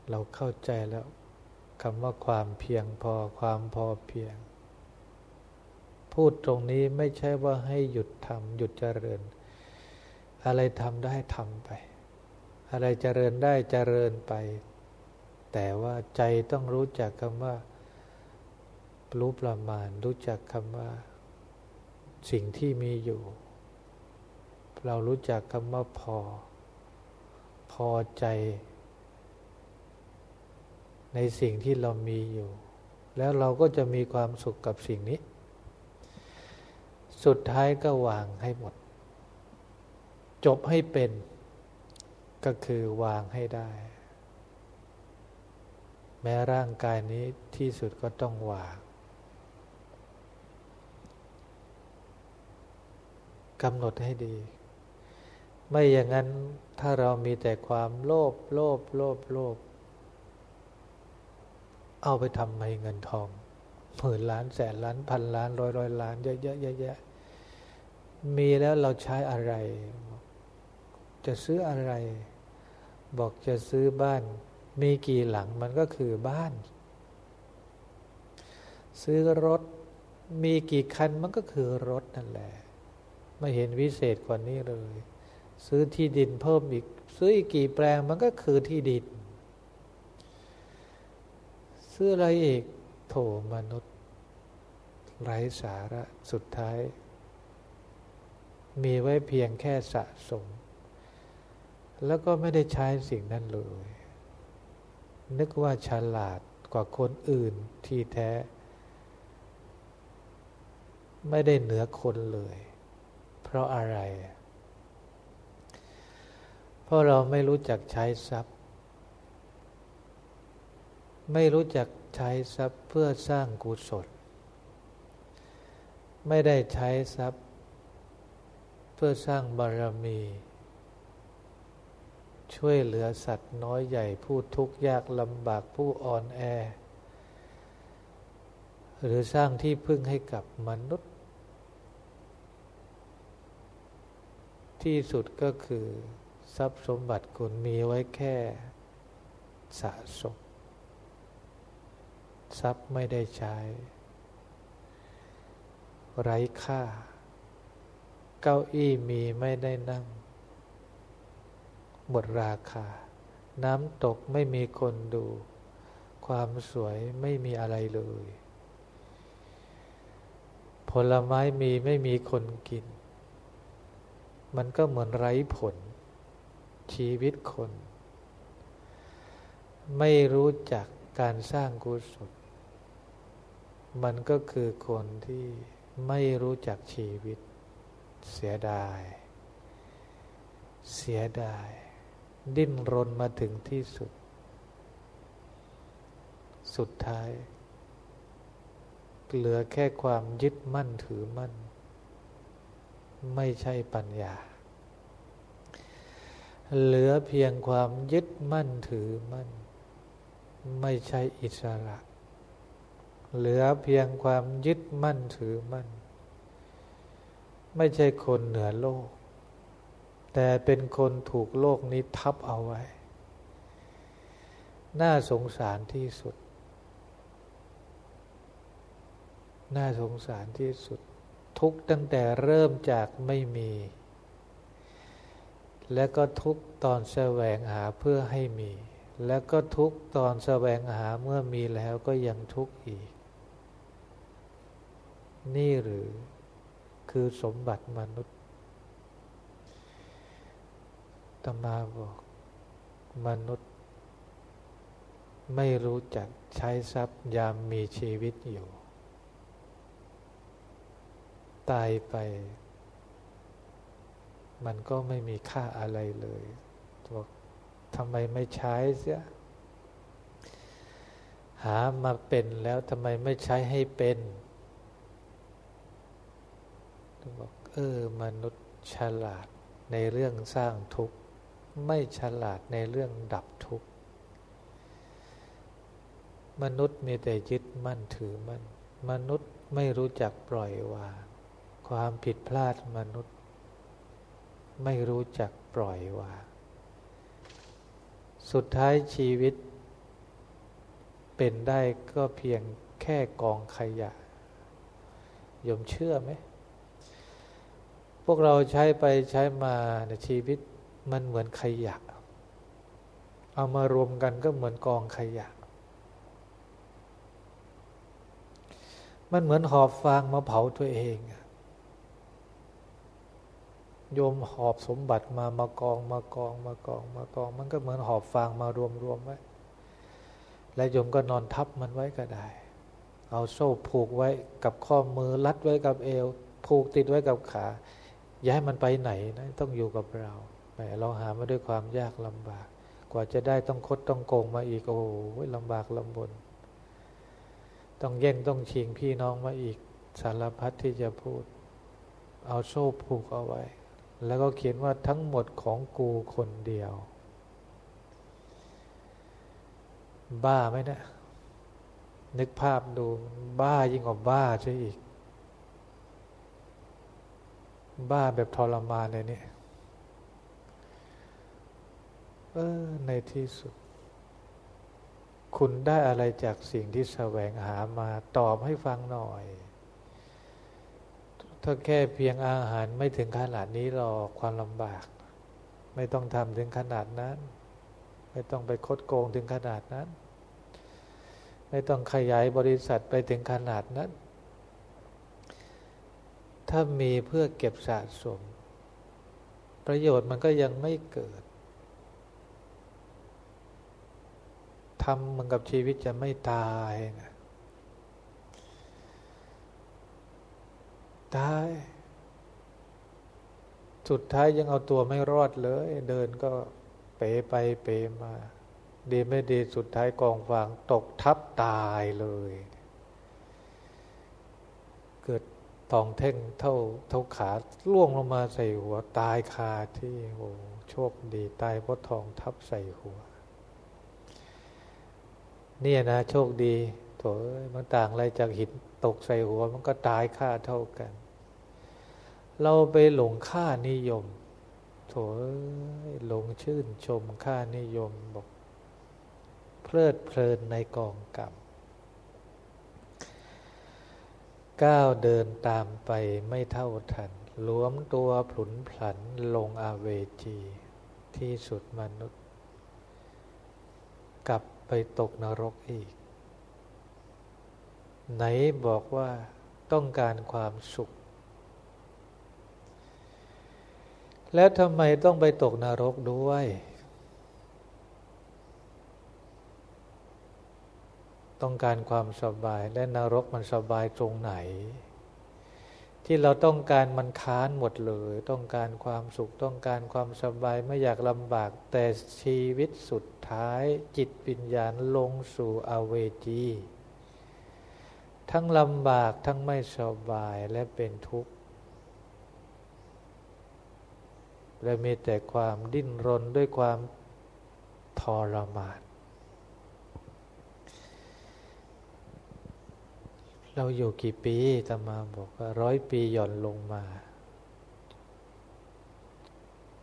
เราเข้าใจแล้วคำว่าความเพียงพอความพอเพียง พูดตรงนี้ไม่ใช่ว่าให้หยุดทำหยุดเจริญ อะไรทำได้ทำไป อะไรเจริญได้เจริญไป แต่ว่าใจต้องรู้จักคำว่า รู้ประมาณรู้จักคำว่า สิ่งที่มีอยู่ เรารู้จักคำว่าพอ พอใจ ในสิ่งที่เรามีอยู่ แล้วเราก็จะมีความสุขกับสิ่งนี้ สุดท้ายก็วางให้หมด จบให้เป็น ก็คือวางให้ได้แม้ร่างกายนี้ที่สุดก็ต้องวาง กำหนดให้ดี ไม่อย่างนั้นถ้าเรามีแต่ความโลภโลภโลภโลภเอาไปทำไมเงินทองหมื่นล้านแสนล้านพันล้านร้อยร้อยล้านเยอะเยอะแยะมีแล้วเราใช้อะไร จะซื้ออะไร บอกจะซื้อบ้าน มีกี่หลังมันก็คือบ้าน ซื้อรถมีกี่คันมันก็คือรถนั่นแหละ ไม่เห็นวิเศษกว่านี้เลย ซื้อที่ดินเพิ่มอีก ซื้ออีกกี่แปลงมันก็คือที่ดิน ซื้ออะไรอีกโถมนุษย์ ไร้สาระสุดท้าย มีไว้เพียงแค่สะสม แล้วก็ไม่ได้ใช้สิ่งนั้นเลย นึกว่าฉลาดกว่าคนอื่นที่แท้ ไม่ได้เหนือคนเลย ราะอะไร เพราะเราไม่รู้จักใช้ทรัพย์ ไม่รู้จักใช้ทรัพย์เพื่อสร้างกุศล ไม่ได้ใช้ทรัพย์ เพื่อสร้างบารมี ช่วยเหลือสัตว์น้อยใหญ่ผู้ทุกข์ยากลำบากผู้อ่อนแอ หรือสร้างที่พึ่งให้กับมนุษย์ ที่สุดก็คือ ทรัพย์สมบัติคุณมีไว้แค่สะสม ทรัพย์ไม่ได้ใช้ ไร้ค่า เก้าอี้มีไม่ได้นั่ง หมดราคา น้ำตกไม่มีคนดู ความสวยไม่มีอะไรเลย ผลไม้มีไม่มีคนกิน มันก็เหมือนไร้ผล ชีวิตคน ไม่รู้จักการสร้างกุศลมันก็คือคนที่ไม่รู้จักชีวิต เสียดาย เสียดาย ดิ้นรนมาถึงที่สุด สุดท้าย เหลือแค่ความยึดมั่นถือมั่น ไม่ใช่ปัญญา เหลือเพียงความยึดมั่นถือมั่น ไม่ใช่อิสระ เหลือเพียงความยึดมั่นถือมั่น ไม่ใช่คนเหนือโลก แต่เป็นคนถูกโลกนี้ทับเอาไว้ น่าสงสารที่สุด น่าสงสารที่สุด ทุกตั้งแต่เริ่มจากไม่มี และก็ทุกตอนแสวงหาเพื่อให้มี และก็ทุกตอนแสวงหาเมื่อมีแล้วก็ยังทุกอีก นี่หรือคือสมบัติมนุษย์ตมาบอกมนุษย์ ไม่รู้จักใช้ทรัพย์ยามมีชีวิตอยู่ ตายไป มันก็ไม่มีค่าอะไรเลยบอกทำไมไม่ใช้เสีย หามาเป็นแล้วทำไมไม่ใช้ให้เป็นบอกเออ มนุษย์ฉลาดในเรื่องสร้างทุกข์ไม่ฉลาดในเรื่องดับทุกข์มนุษย์มีแต่ยึดมั่นถือมั่นมนุษย์ไม่รู้จักปล่อยวาง ความผิดพลาดมนุษย์ ไม่รู้จักปล่อยวาง สุดท้ายชีวิต เป็นได้ก็เพียงแค่กองขยะยมเชื่อไหม พวกเราใช้ไปใช้มาในชีวิตมันเหมือนขยะ เอามารวมกันก็เหมือนกองขยะ มันเหมือนหอบฟางมาเผาตัวเอง โยมหอบสมบัติมามากองมากองมากองมากอง มันก็เหมือนหอบฟางมารวมรวมไว้ และโยมก็นอนทับมันไว้ก็ได้ เอาโซ่ผูกไว้กับข้อมือรัดไว้กับเอว ผูกติดไว้กับขา อย่าให้มันไปไหนนะต้องอยู่กับเราแหมเราหามาด้วยความยากลำบาก กว่าจะได้ต้องคดต้องโกงมาอีกโอ้โหลำบากลำบน ต้องแย่งต้องชิงพี่น้องมาอีกสารพัดที่จะพูด เอาโซ่ผูกเอาไว้ แล้วก็เขียนว่าทั้งหมดของกูคนเดียว บ้าไหมเนะี่ยนึกภาพดู บ้ายิ่งกว่าบ้าใช่อีก บ้าแบบทรมานเลยเนี่ยเออในที่สุด คุณได้อะไรจากสิ่งที่แสวงหามาตอบให้ฟังหน่อย ถ้าแค่เพียงอาหารไม่ถึงขนาดนี้หรอกความลำบาก ไม่ต้องทำถึงขนาดนั้น ไม่ต้องไปคดโกงถึงขนาดนั้น ไม่ต้องขยายบริษัทไปถึงขนาดนั้น ถ้ามีเพื่อเก็บสะสม ประโยชน์มันก็ยังไม่เกิดทำมันกับชีวิตจะไม่ตายนะ ตายสุดท้ายยังเอาตัวไม่รอดเลย เดินก็เป๋ไปเป๋มา ดีไม่ดีสุดท้ายกองฟางตกทับตายเลย เกิดทองเท่งเท่าเท่าขาล่วงลงมาใส่หัวตายคาที่โอ้โชคดีตายเพราะทองทับใส่หัว เนี่ยนะ โชคดี ถมันต่างอะไรจากหินตกใส่หัว มันก็ตายค่าเท่ากัน เราไปหลงค่านิยมโถหลงชื่นชมค่านิยมบอกเพลิดเพลินในกองกรรมก้าวเดินตามไปไม่เท่าทันหลวมตัวผลุนผลันลงอาเวจี ที่สุดมนุษย์ กลับไปตกนรกอีก ไหนบอกว่าต้องการความสุข แล้วทำไมต้องไปตกนรกด้วย ต้องการความสบายและนรกมันสบายตรงไหน ที่เราต้องการมันค้านหมดเลย ต้องการความสุขต้องการความสบายไม่อยากลำบากแต่ชีวิตสุดท้ายจิตวิญญาณลงสู่อเวจี ทั้งลำบากทั้งไม่สบายและเป็นทุกข์ และมีแต่ความดิ้นรนด้วยความทรมาน เราอยู่กี่ปีตมาบอกว่าร้อยปีหย่อนลงมา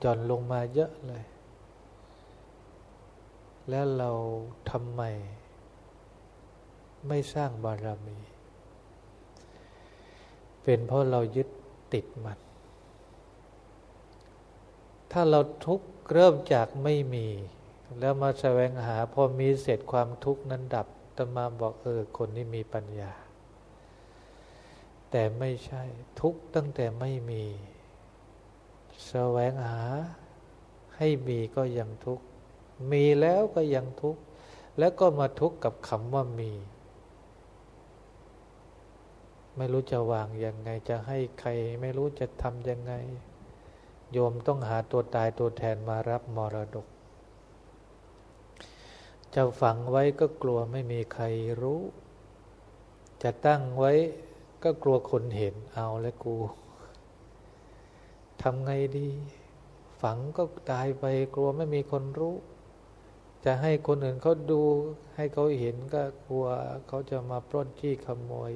หย่อนลงมาเยอะเลย แล้วเราทำไม ไม่สร้างบารมี เป็นเพราะเรายึดติดมัน ถ้าเราทุกข์เริ่มจากไม่มี แล้วมาแสวงหาพอมีเสร็จความทุกข์นั้นดับตมาบอกเออคนนี้มีปัญญา แต่ไม่ใช่ทุกตั้งแต่ไม่มีแสวงหาให้มีก็ยังทุกข์มีแล้วก็ยังทุกข์แล้วก็มาทุกข์กับคำว่ามี ไม่รู้จะวางยังไง จะให้ใคร ไม่รู้จะทำยังไง โยมต้องหาตัวตายตัวแทนมารับมรดก จะฝังไว้ก็กลัวไม่มีใครรู้ จะตั้งไว้ก็กลัวคนเห็นเอาและกูทำไงดี ฝังก็ตายไปกลัวไม่มีคนรู้ จะให้คนอื่นเขาดูให้เขาเห็นก็กลัวเขาจะมาปล้นจี้ขโมย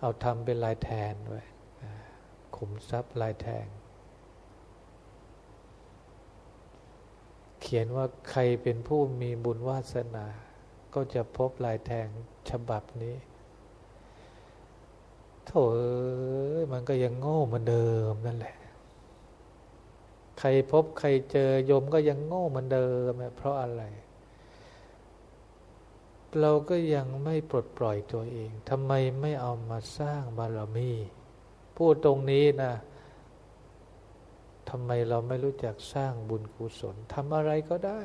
เอาทำเป็นลายแทนไว้ขุมทรัพย์ลายแทง เขียนว่าใครเป็นผู้มีบุญวาสนา ก็จะพบลายแทงฉบับนี้โถมันก็ยังโง่เหมือนเดิมนั่นแหละ ใครพบใครเจอโยมก็ยังโง่เหมือนเดิมเพราะอะไร เราก็ยังไม่ปลดปล่อยตัวเองทำไมไม่เอามาสร้างบารมีพูดตรงนี้นะทำไมเราไม่รู้จักสร้างบุญกุศลทำอะไรก็ได้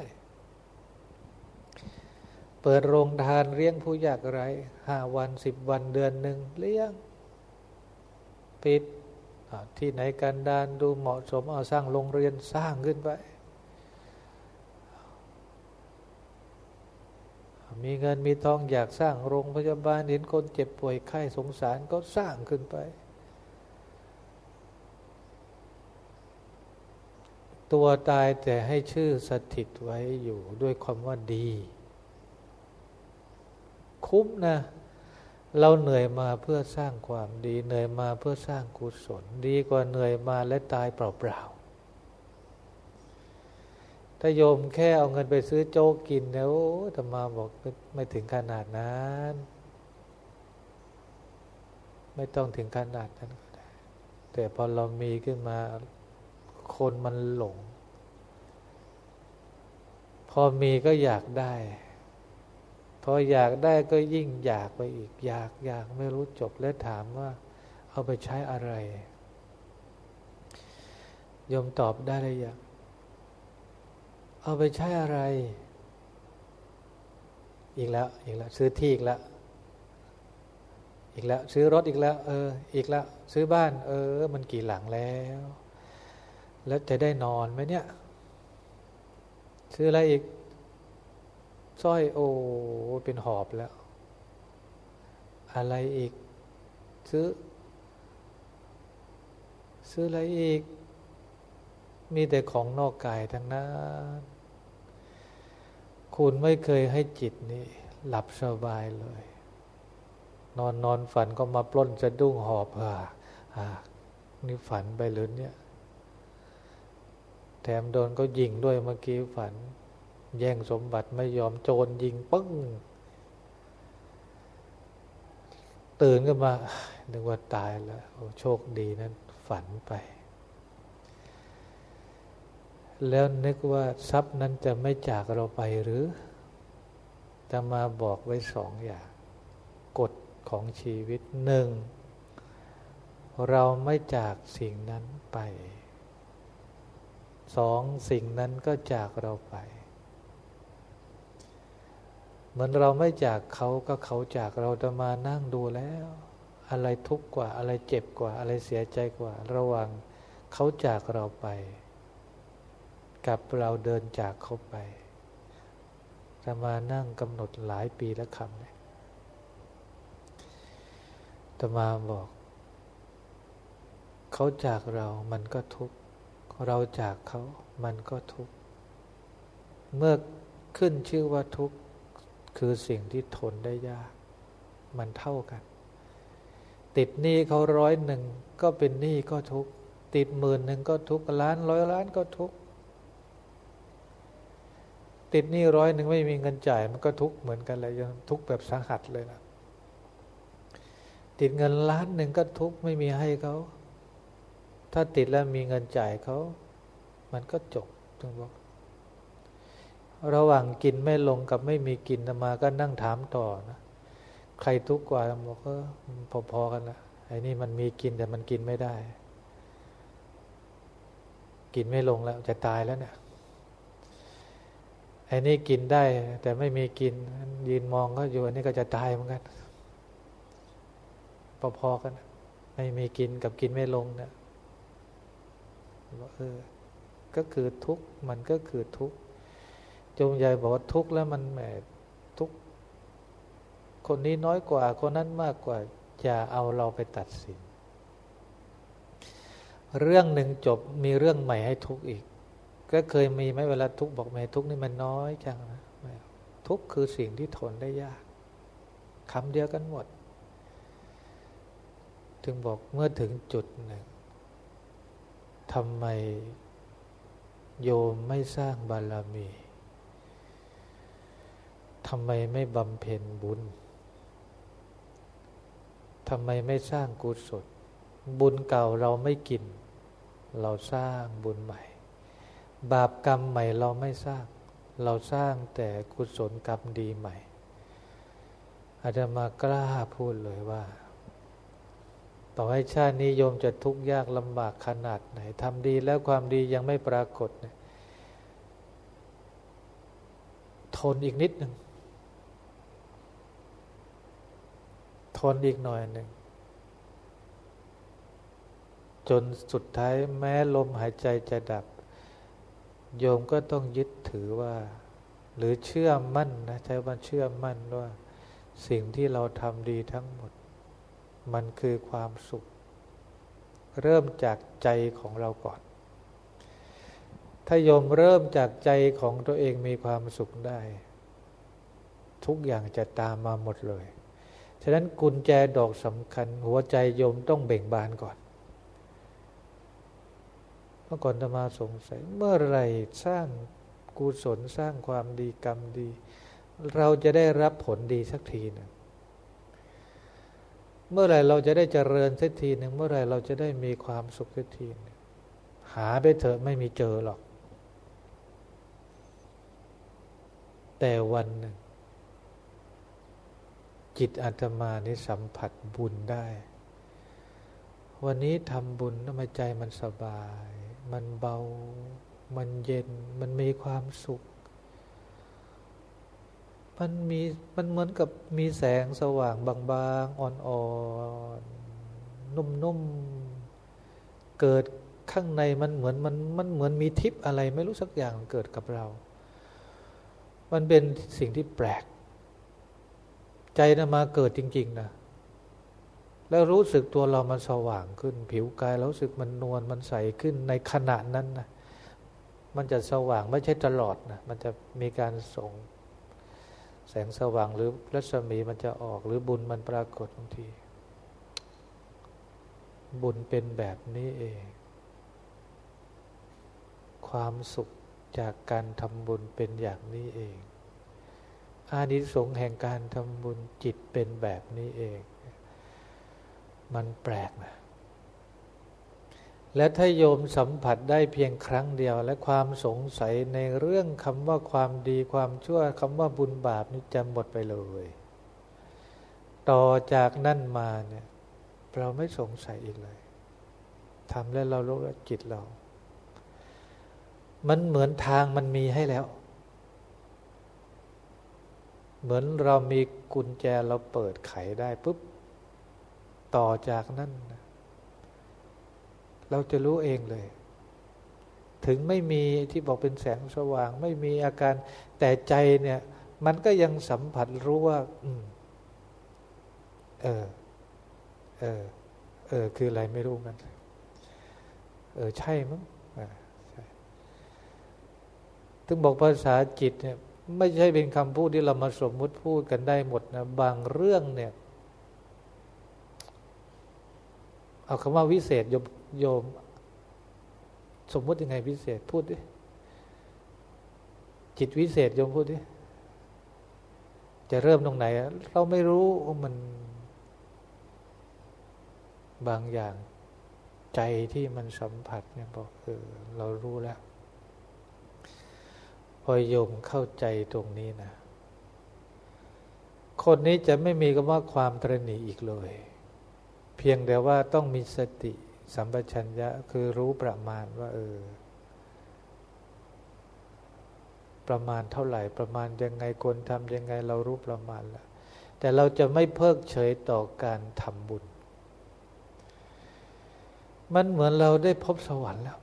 เปิดโรงทานเลี้ยงผู้ยากไร้ห้าวันสิบวันเดือนหนึ่งเลี้ยง ปิดที่ไหนกันดานดูเหมาะสมเอาสร้างโรงเรียนสร้างขึ้นไป มีเงินมีทองอยากสร้างโรงพยาบาลเห็นคนเจ็บป่วยไข้สงสารก็สร้างขึ้นไป ตัวตายแต่ให้ชื่อสถิตไว้อยู่ด้วยความว่าดี คุ้มนะ เราเหนื่อยมาเพื่อสร้างความดี เหนื่อยมาเพื่อสร้างกุศล ดีกว่าเหนื่อยมาและตายเปล่าๆ ถ้าโยมแค่เอาเงินไปซื้อโจ๊กกินเนี่ยธรรมาบอกไม่ถึงขนาดนั้น ไม่ต้องถึงขนาดนั้นก็ได้ แต่พอเรามีขึ้นมาคนมันหลง พอมีก็อยากได้ พออยากได้ก็ยิ่งอยากไปอีก อยากอยากไม่รู้จบแล้วถามว่า เอาไปใช้อะไรยมตอบได้เลยอยาก เอาไปใช้อะไร อีกแล้ว อีกแล้ว ซื้อที่อีกแล้ว อีกแล้ว ซื้อรถอีกแล้ว เออ อีกแล้ว ซื้อบ้าน เออ มันกี่หลังแล้ว แล้วจะได้นอนไหมเนี่ย ซื้ออะไรอีกสร้อยโอ้เป็นหอบแล้ว อะไรอีก ซื้อ ซื้ออะไรอีก มีแต่ของนอกกายทั้งนั้น คุณไม่เคยให้จิตนี่หลับสบายเลย นอนนอนฝันก็มาปล้นจะดุ้งหอบอ่าอ่านี่ฝันไปหรือเนี่ย แถมโดนก็ยิงด้วยเมื่อกี้ฝัน แย่งสมบัติไม่ยอมโจรยิงปึ้ง ตื่นขึ้นมานึกว่าตายแล้วโชคดีนั้นฝันไป แล้วนึกว่าทรัพย์นั้นจะไม่จากเราไปหรือจะมาบอกไว้สองอย่างกฎของชีวิตหนึ่งเราไม่จากสิ่งนั้นไปสองสิ่งนั้นก็จากเราไป เหมือนเราไม่จากเขาก็เขาจากเราจะมานั่งดูแล้ว อะไรทุกข์กว่าอะไรเจ็บกว่าอะไรเสียใจกว่า ระหว่างเขาจากเราไป กับเราเดินจากเขาไปจะมานั่งกำหนดหลายปีล้วคำเนี่ยจะมาบอก เขาจากเรามันก็ทุกข์ เราจากเขามันก็ทุกข์ เมื่อขึ้นชื่อว่าทุกข์ คือสิ่งที่ทนได้ยาก มันเท่ากัน ติดหนี้เขาร้อยหนึ่งก็เป็นหนี้ก็ทุกข์ ติดหมื่นหนึ่งก็ทุกข์ล้านร้อยล้านก็ทุกข์ ติดหนี้ร้อยหนึ่งไม่มีเงินจ่ายมันก็ทุกเหมือนกันเลยยังทุกแบบสาหัสเลยนะติดเงินล้านหนึ่งก็ทุกไม่มีให้เขาถ้าติดแล้วมีเงินจ่ายเขามันก็จบถึงบอกระหว่างกินไม่ลงกับไม่มีกินมาก็นั่งถามต่อนะใครทุกข์กว่าบอกก็พอๆกันละไอ้นี่มันมีกินแต่มันกินไม่ได้ กินไม่ลงแล้วจะตายแล้วเนี่ย อ้นี่กินได้ แต่ไม่มีกิน ยืนมองก็อยู่อันนี้ก็จะตายเหมือนกันพอๆกัน ไม่มีกินกับกินไม่ลงเนะี่ยเออก็คือทุกข์มันก็คือทุกข์จงใหญ่บอกว่าทุกข์แล้วมันแหมทุกข์คนนี้น้อยกว่า คนนั้นมากกว่าจะเอาเราไปตัดสิน เรื่องหนึ่งจบมีเรื่องใหม่ให้ทุกข์อีก ก็เคยมีไหมเวลาทุกบอกแม่ทุกนี่มันน้อยจังนะทุกคือสิ่งที่ทนได้ยากคำเดียวกันหมด ถึงบอกเมื่อถึงจุดหนึ่งทำไมโยมไม่สร้างบารมีทำไมไม่บำเพ็ญบุญทำไมไม่สร้างกุศลบุญเก่าเราไม่กิน เราสร้างบุญใหม่ บาปกรรมใหม่เราไม่สร้าง เราสร้างแต่กุศลกรรมดีใหม่อาจจะมากล้าพูดเลยว่า ต่อให้ชาตินี้โยมจะทุกข์ยากลำบากขนาดไหนทำดีแล้วความดียังไม่ปรากฏเนี่ยทนอีกนิดหนึ่งทนอีกหน่อยหนึ่งจนสุดท้ายแม้ลมหายใจจะดับ โยมก็ต้องยึดถือว่า หรือเชื่อมั่นนะใช้ว่าเชื่อมั่นว่า สิ่งที่เราทำดีทั้งหมด มันคือความสุข เริ่มจากใจของเราก่อน ถ้าโยมเริ่มจากใจของตัวเองมีความสุขได้ ทุกอย่างจะตามมาหมดเลย ฉะนั้นกุญแจดอกสำคัญ หัวใจโยมต้องเบ่งบานก่อน เมื่อก่อนจะมาสงสัย เมื่อไรสร้างกุศลสร้างความดีกรรมดี เราจะได้รับผลดีสักทีนึงเมื่อไรเราจะได้เจริญสักทีหนึ่งเมื่อไรเราจะได้มีความสุขสักทีหนึ่งหาไปเถอะไม่มีเจอหรอก แต่วันหนึ่งจิตอาตมานี่สัมผัสบุญได้ วันนี้ทำบุญทำไมใจมันสบาย มันเบา มันเย็น มันมีความสุข มันมีมันเหมือนกับมีแสงสว่างบางๆ อ่อนๆ นุ่มๆ เกิดข้างในมันเหมือนมันมันเหมือนมีทิพอะไรไม่รู้สักอย่างเกิดกับเรา มันเป็นสิ่งที่แปลก ใจนะมาเกิดจริง ๆ นะ แล้วรู้สึกตัวเรามันสว่างขึ้น ผิวกายรู้สึกมันนวลมันใสขึ้นในขณะนั้นนะมันจะสว่างไม่ใช่ตลอดนะมันจะมีการส่ง แสงสว่างหรือรัศมีมันจะออกหรือบุญมันปรากฏบางที บุญเป็นแบบนี้เอง ความสุขจากการทำบุญเป็นอย่างนี้เองอานิสงส์แห่งการทำบุญจิตเป็นแบบนี้เอง มันแปลกนะและถ้าโยมสัมผัสได้เพียงครั้งเดียว และความสงสัยในเรื่องคำว่าความดีความชั่วคำว่าบุญบาปนี่จะหมดไปเลย ต่อจากนั่นมาเนี่ยเราไม่สงสัยอีกเลยทำแล้วเรารู้ว่าจิตเรา มันเหมือนทางมันมีให้แล้ว เหมือนเรามีกุญแจเราเปิดไขได้ปุ๊บ ต่อจากนั้น เราจะรู้เองเลย ถึงไม่มีที่บอกเป็นแสงสว่าง ไม่มีอาการแต่ใจเนี่ย มันก็ยังสัมผัสรู้ว่า อืม เออ เออ เออ คืออะไรไม่รู้กันเออ ใช่มั้งถึงบอกภาษาจิตเนี่ย ไม่ใช่เป็นคำพูดที่เรามาสมมุติพูดกันได้หมดนะ บางเรื่องเนี่ย เอาคำว่าวิเศษโยมโยม สมมติยังไงวิเศษพูดดิจิตวิเศษโยมพูดดิจะเริ่มตรงไหน เราไม่รู้มัน บางอย่างใจที่มันสัมผัสเนี่ยบอกเออเรารู้แล้ว พอโยมเข้าใจตรงนี้นะ คนนี้จะไม่มีคำว่าความตรณีอีกเลย เพียงแต่ว่าต้องมีสติสัมปชัญญะคือรู้ประมาณว่าเออ ประมาณเท่าไหร่ประมาณยังไงควรทำยังไงเรารู้ประมาณแล้วแต่เราจะไม่เพิกเฉยต่อการทำบุญ มันเหมือนเราได้พบสวรรค์แล้ว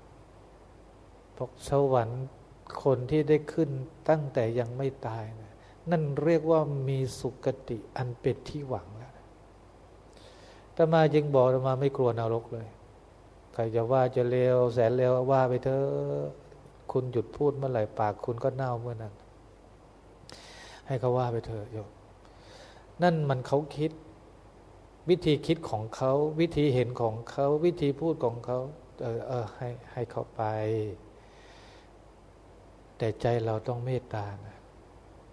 พบสวรรค์คนที่ได้ขึ้นตั้งแต่ยังไม่ตายนะนั่นเรียกว่ามีสุกติอันเป็นที่หวัง แต่มาจึงบอกมาไม่กลัวนรกเลย ใครจะว่าจะเลวแสนเลวว่าไปเถอะคุณหยุดพูดเมื่อไหร่ปากคุณก็เน่าเมื่อนั้น ให้เขาว่าไปเถอะโยมนั่นมันเขาคิด วิธีคิดของเขาวิธีเห็นของเขาวิธีพูดของเขาเออเออให้ให้เขาไป แต่ใจเราต้องเมตตานะ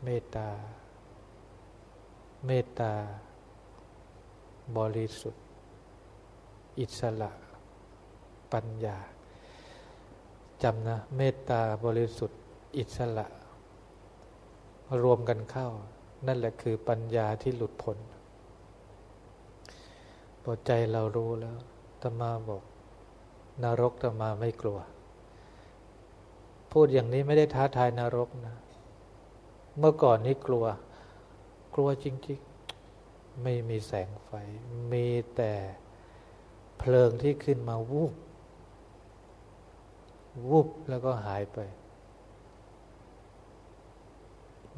เมตตา เมตตา บริสุทธิ์ อิสระ ปัญญาจำนะ เมตตาบริสุทธิ์ อิสระ รวมกันเข้า นั่นแหละคือปัญญาที่หลุดพ้นพอใจเรารู้แล้วตมาบอก นรกตมาไม่กลัว พูดอย่างนี้ไม่ได้ท้าทายนรกนะ เมื่อก่อนนี้กลัว กลัวจริง ไม่มีแสงไฟ มีแต่เพลิงที่ขึ้นมาวูบ วูบแล้วก็หายไป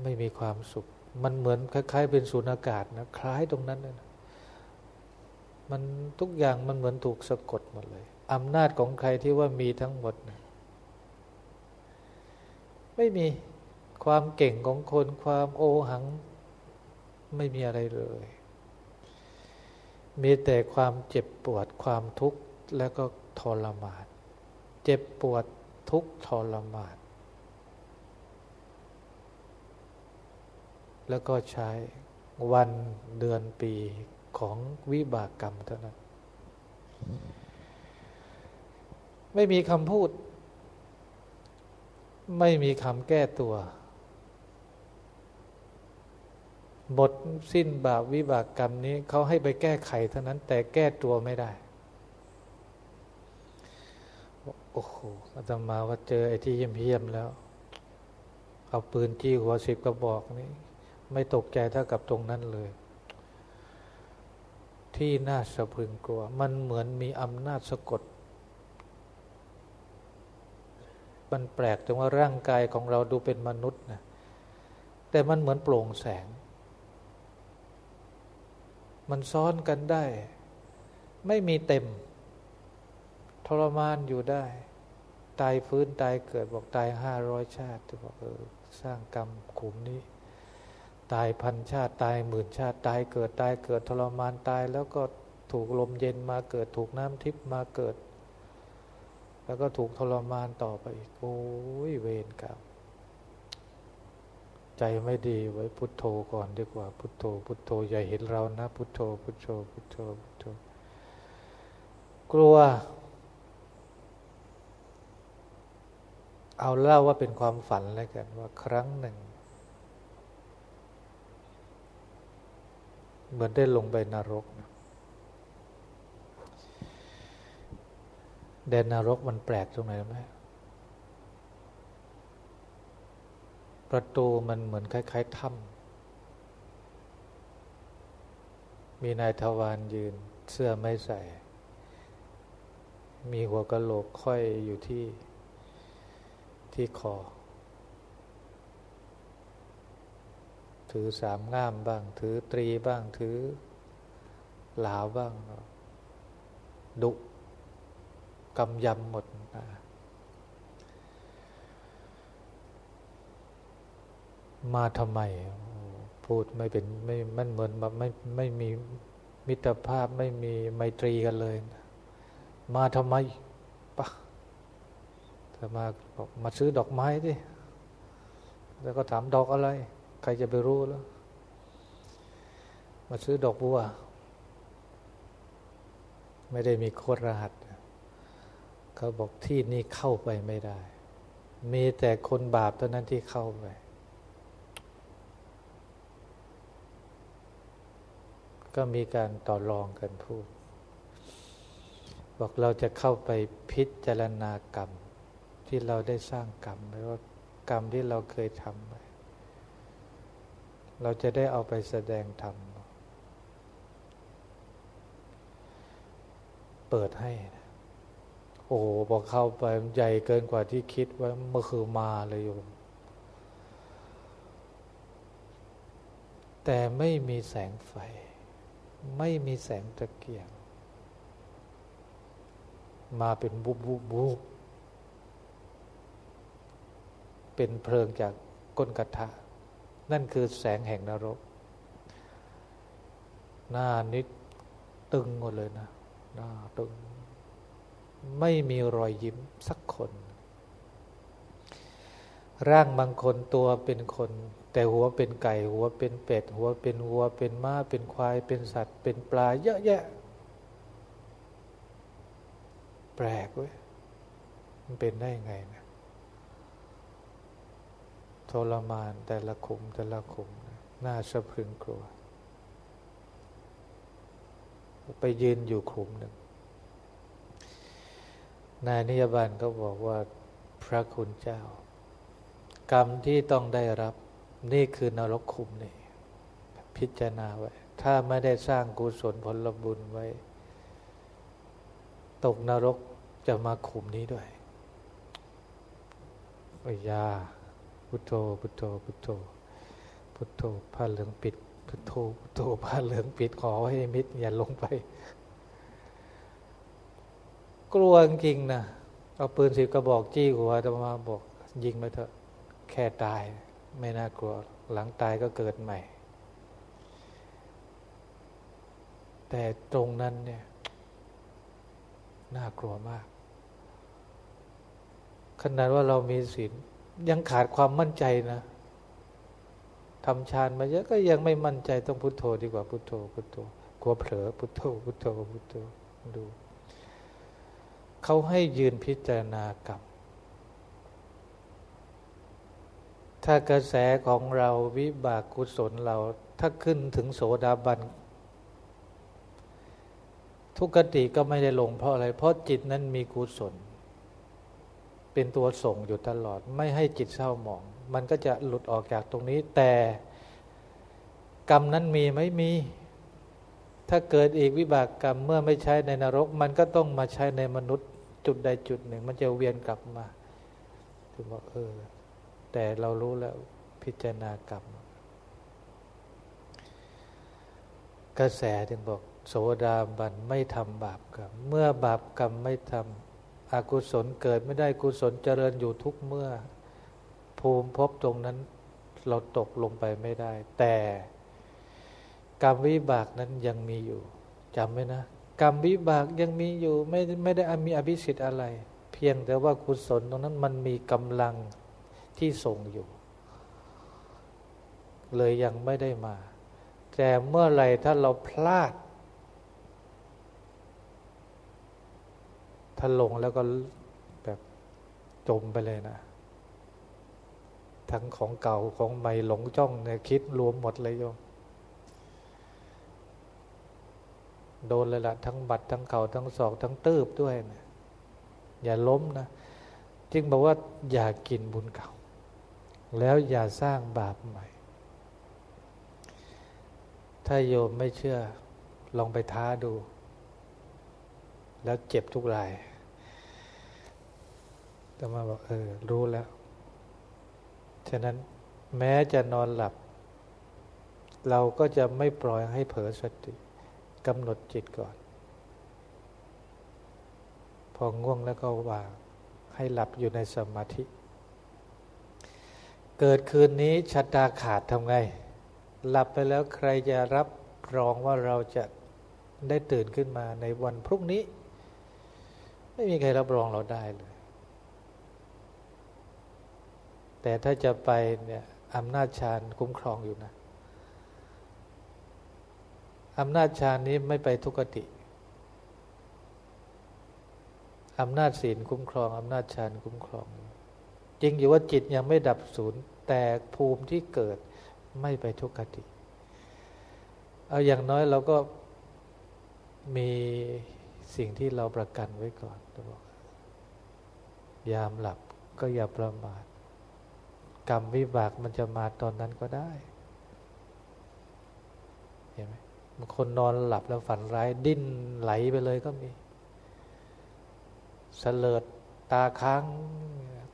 ไม่มีความสุข มันเหมือนคล้าย ๆ เป็นสูญอากาศนะ คล้ายตรงนั้นนะมันทุกอย่างมันเหมือนถูกสะกดหมดเลยอำนาจของใครที่ว่ามีทั้งหมดนะไม่มีความเก่งของคนความโอหัง ไม่มีอะไรเลย มีแต่ความเจ็บปวดความทุกข์แล้วก็ทรมานเจ็บปวดทุกข์ทรมานแล้วก็ใช้วันเดือนปีของวิบากกรรมเท่านั้น ไม่มีคำพูด ไม่มีคำแก้ตัว หมดสิ้นบาปวิบากกรรมนี้เขาให้ไปแก้ไขเท่านั้นแต่แก้ตัวไม่ได้ โอ้โหอาตมาว่าเจอไอ้ที่เยี่ยมเยี่ยมแล้ว เอาปืนจี้หัวสิบกระบอกนี้ไม่ตกใจเท่ากับตรงนั้นเลย ที่น่าสะพึงกลัว มันเหมือนมีอำนาจสะกด มันแปลกตรงว่าร่างกายของเราดูเป็นมนุษย์นะแต่มันเหมือนโปร่งแสง มันซ้อนกันได้ ไม่มีเต็ม ทรมานอยู่ได้ ตายฟื้นตายเกิดบอกตายห้าร้อยชาติบอกเออสร้างกรรมขุมนี้ ตายพันชาติตายหมื่นชาติตายเกิดตายเกิดทรมานตาย แล้วก็ถูกลมเย็นมาเกิดถูกน้ำทิพมาเกิด แล้วก็ถูกทรมานต่อไปอีกโอ้ยเวรกรรม ใจไม่ดีไว้พุทโธก่อนดีกว่าพุทโธ พุทโธอย่าเห็นเรานะ พุทโธ พุทโธ พุทโธพุทโธกลัว เอาเล่าว่าเป็นความฝันแล้วกันว่าครั้งหนึ่ง เหมือนได้ลงไปนรกนะแดนนรกมันแปลกตรงไหนไหม ประตูมันเหมือนคล้ายๆถ้ำมีนายทวารยืนเสื้อไม่ใส่ มีหัวกะโหลกค่อยอยู่ที่ที่คอ ถือสามง่ามบ้าง ถือตรีบ้าง ถือหลาวบ้าง ดุกำยำหมดนะ มาทำไม พูดไม่เป็นไม่มันเหมือนแบบไม่ไม่มีมิตรภาพไม่มีไมตรีกันเลย มาทำไมปะถ้ามาบอกมาซื้อดอกไม้ดิแล้วก็ถามดอกอะไร ใครจะไปรู้แล้ว มาซื้อดอกบัว ไม่ได้มีโคดรหัส เขาบอกที่นี่เข้าไปไม่ได้ มีแต่คนบาปเท่านั้นที่เข้าไป ก็มีการต่อรองกันพูด บอกเราจะเข้าไปพิจารณากรรม ที่เราได้สร้างกรรมไว้ว่ากรรมที่เราเคยทำไว้เราจะได้เอาไปแสดงธรรมเปิดให้ โอ้พอเข้าไปใหญ่เกินกว่าที่คิดไว้เมื่อคือมาเลยโยมแต่ไม่มีแสงไฟ ไม่มีแสงตะเกียง มาเป็นบุบบุบบุบเป็นเพลิงจากก้นกระทะ นั่นคือแสงแห่งนรก หน้านิดตึงหมดเลยนะ หน้าตึง ไม่มีรอยยิ้มสักคน ร่างบางคนตัวเป็นคน แต่หัวเป็นไก่ หัวเป็นเป็ด หัวเป็นวัวเป็นม้าเป็นควาย เป็นสัตว์ เป็นปลาเยอะแยะ แปลกเว้ยมันเป็นได้ยังไงนะทรมานแต่ละขุมแต่ละขุมน่าสะพรึงกลัว ไปยืนอยู่ขุมหนึ่งนายนิยบาลก็บอกว่าพระคุณเจ้า กรรมที่ต้องได้รับ นี่คือนรกคุมนี่พิจารณาไว้ ถ้าไม่ได้สร้างกุศลผลบุญไว้ ตกนรกจะมาคุมนี้ด้วยปัญญาพุทโธพุทโธพุทโธพุทโธผ้าเหลืองปิด พุทโธพุทโธผ้าเหลืองปิดขอให้มิตรอย่าลงไป กลัวจริงนะเอาปืนสิบกระบอกจี้หัวจะมาบอก ยิงไปเถอะ แค่ตาย ไม่น่ากลัวหลังตายก็เกิดใหม่ แต่ตรงนั้นเนี่ย น่ากลัวมาก ขนาดว่าเรามีศีลยังขาดความมั่นใจนะทำฌานมาเยอะก็ยังไม่มั่นใจต้องพุโทโธดีกว่าพุโทโธพุโทโธกลัวเผลอพุโทโธพุโทโธพุโทโธดู เขาให้ยืนพิจารณากรรม ถ้ากระแสของเราวิบากกุศลเราถ้าขึ้นถึงโสดาบัน ทุกขติก็ไม่ได้ลงเพราะอะไร เพราะจิตนั้นมีกุศล เป็นตัวส่งอยู่ตลอด ไม่ให้จิตเศร้าหมอง มันก็จะหลุดออกจากตรงนี้ แต่กรรมนั้นมีไหมมี ถ้าเกิดอีกวิบากกรรมเมื่อไม่ใช้ในนรก มันก็ต้องมาใช้ในมนุษย์จุดใดจุดหนึ่ง มันจะเวียนกลับมาถึงบอกเออ แต่เรารู้แล้วพิจารณากรรม กระแสถึงบอก โสดาบันไม่ทำบาปกรรม เมื่อบาปกรรมไม่ทำอกุศลเกิดไม่ได้กุศลเจริญอยู่ทุกเมื่อ ภูมิพบตรงนั้นเราตกลงไปไม่ได้ แต่กรรมวิบากนั้นยังมีอยู่จำไว้นะกรรมวิบากยังมีอยู่ไม่ไม่ได้มีอภิสิทธิ์อะไร เพียงแต่ว่ากุศลตรงนั้นมันมีกำลัง ที่ส่งอยู่ เลยยังไม่ได้มา แต่เมื่อไรถ้าเราพลาดถ้าลงแล้วก็แบบจมไปเลยนะ ทั้งของเก่าของใหม่หลงจ้องเนี่ยคิดรวมหมดเลยโยมโดนเลยละทั้งบัดทั้งเข่าทั้งศอกทั้งตืบด้วยนะอย่าล้มนะ จึงบอกว่าอย่ากินบุญเก่า แล้วอย่าสร้างบาปใหม่ ถ้าโยมไม่เชื่อ ลองไปท้าดู แล้วเจ็บทุกราย แต่มาบอกเออ รู้แล้ว ฉะนั้นแม้จะนอนหลับ เราก็จะไม่ปล่อยให้เผลอสติกำหนดจิตก่อน พอง่วงแล้วก็วางให้หลับอยู่ในสมาธิ เกิดคืนนี้ชะตาขาดทำไง หลับไปแล้วใครจะรับรองว่าเราจะได้ตื่นขึ้นมาในวันพรุ่งนี้ ไม่มีใครรับรองเราได้เลย แต่ถ้าจะไปเนี่ยอำนาจฌานคุ้มครองอยู่นะอำนาจฌานนี้ไม่ไปทุกติอำนาจศีลคุ้มครองอำนาจฌานคุ้มครอง จริงอยู่ว่าจิตยังไม่ดับศูนย์แต่ภูมิที่เกิดไม่ไปทุกขติ เอาอย่างน้อยเราก็มีสิ่งที่เราประกันไว้ก่อนบอกยามหลับก็อย่าประมาท กรรมวิบากมันจะมาตอนนั้นก็ได้ เห็นไหมบางคนนอนหลับแล้วฝันร้ายดิ้นไหลไปเลยก็มีสเลิดตาค้าง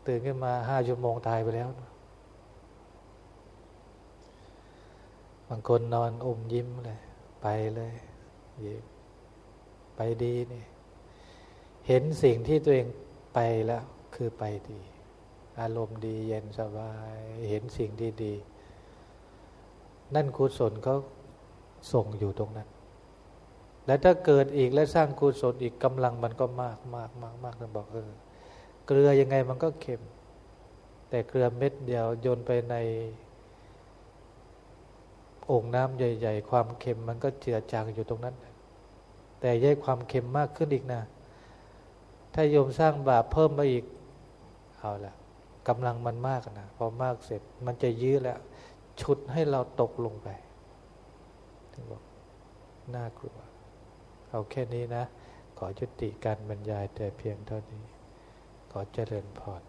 ตื่นขึ้นมาห้าชั่วโมงตายไปแล้ว บางคนนอนอมยิ้มเลย ไปเลยยิ้มไปดีนี่ เห็นสิ่งที่ตัวเองไปแล้ว คือไปดี อารมณ์ดีเย็นสบาย เห็นสิ่งที่ดี นั่นกุศลเขาส่งอยู่ตรงนั้น และถ้าเกิดอีกและสร้างกุศลอีกกำลังมันก็มากมากมากมากท่นบอกเออ เกลือยังไงมันก็เค็ม แต่เกลือเม็ดเดียวโยนไปในองค์น้ำใหญ่ ๆ ความเค็มมันก็เจือจางอยู่ตรงนั้น แต่ย่ายความเค็มมากขึ้นอีกนะ ถ้าโยมสร้างบาปเพิ่มมาอีก เอาละกำลังมันมากนะ พอมากเสร็จมันจะยื้อแล้ว ชุดให้เราตกลงไปถึงบอกน่ากลัว เอาแค่นี้นะ ขอจุติการบรรยายแต่เพียงเท่านี้ อเจริญพร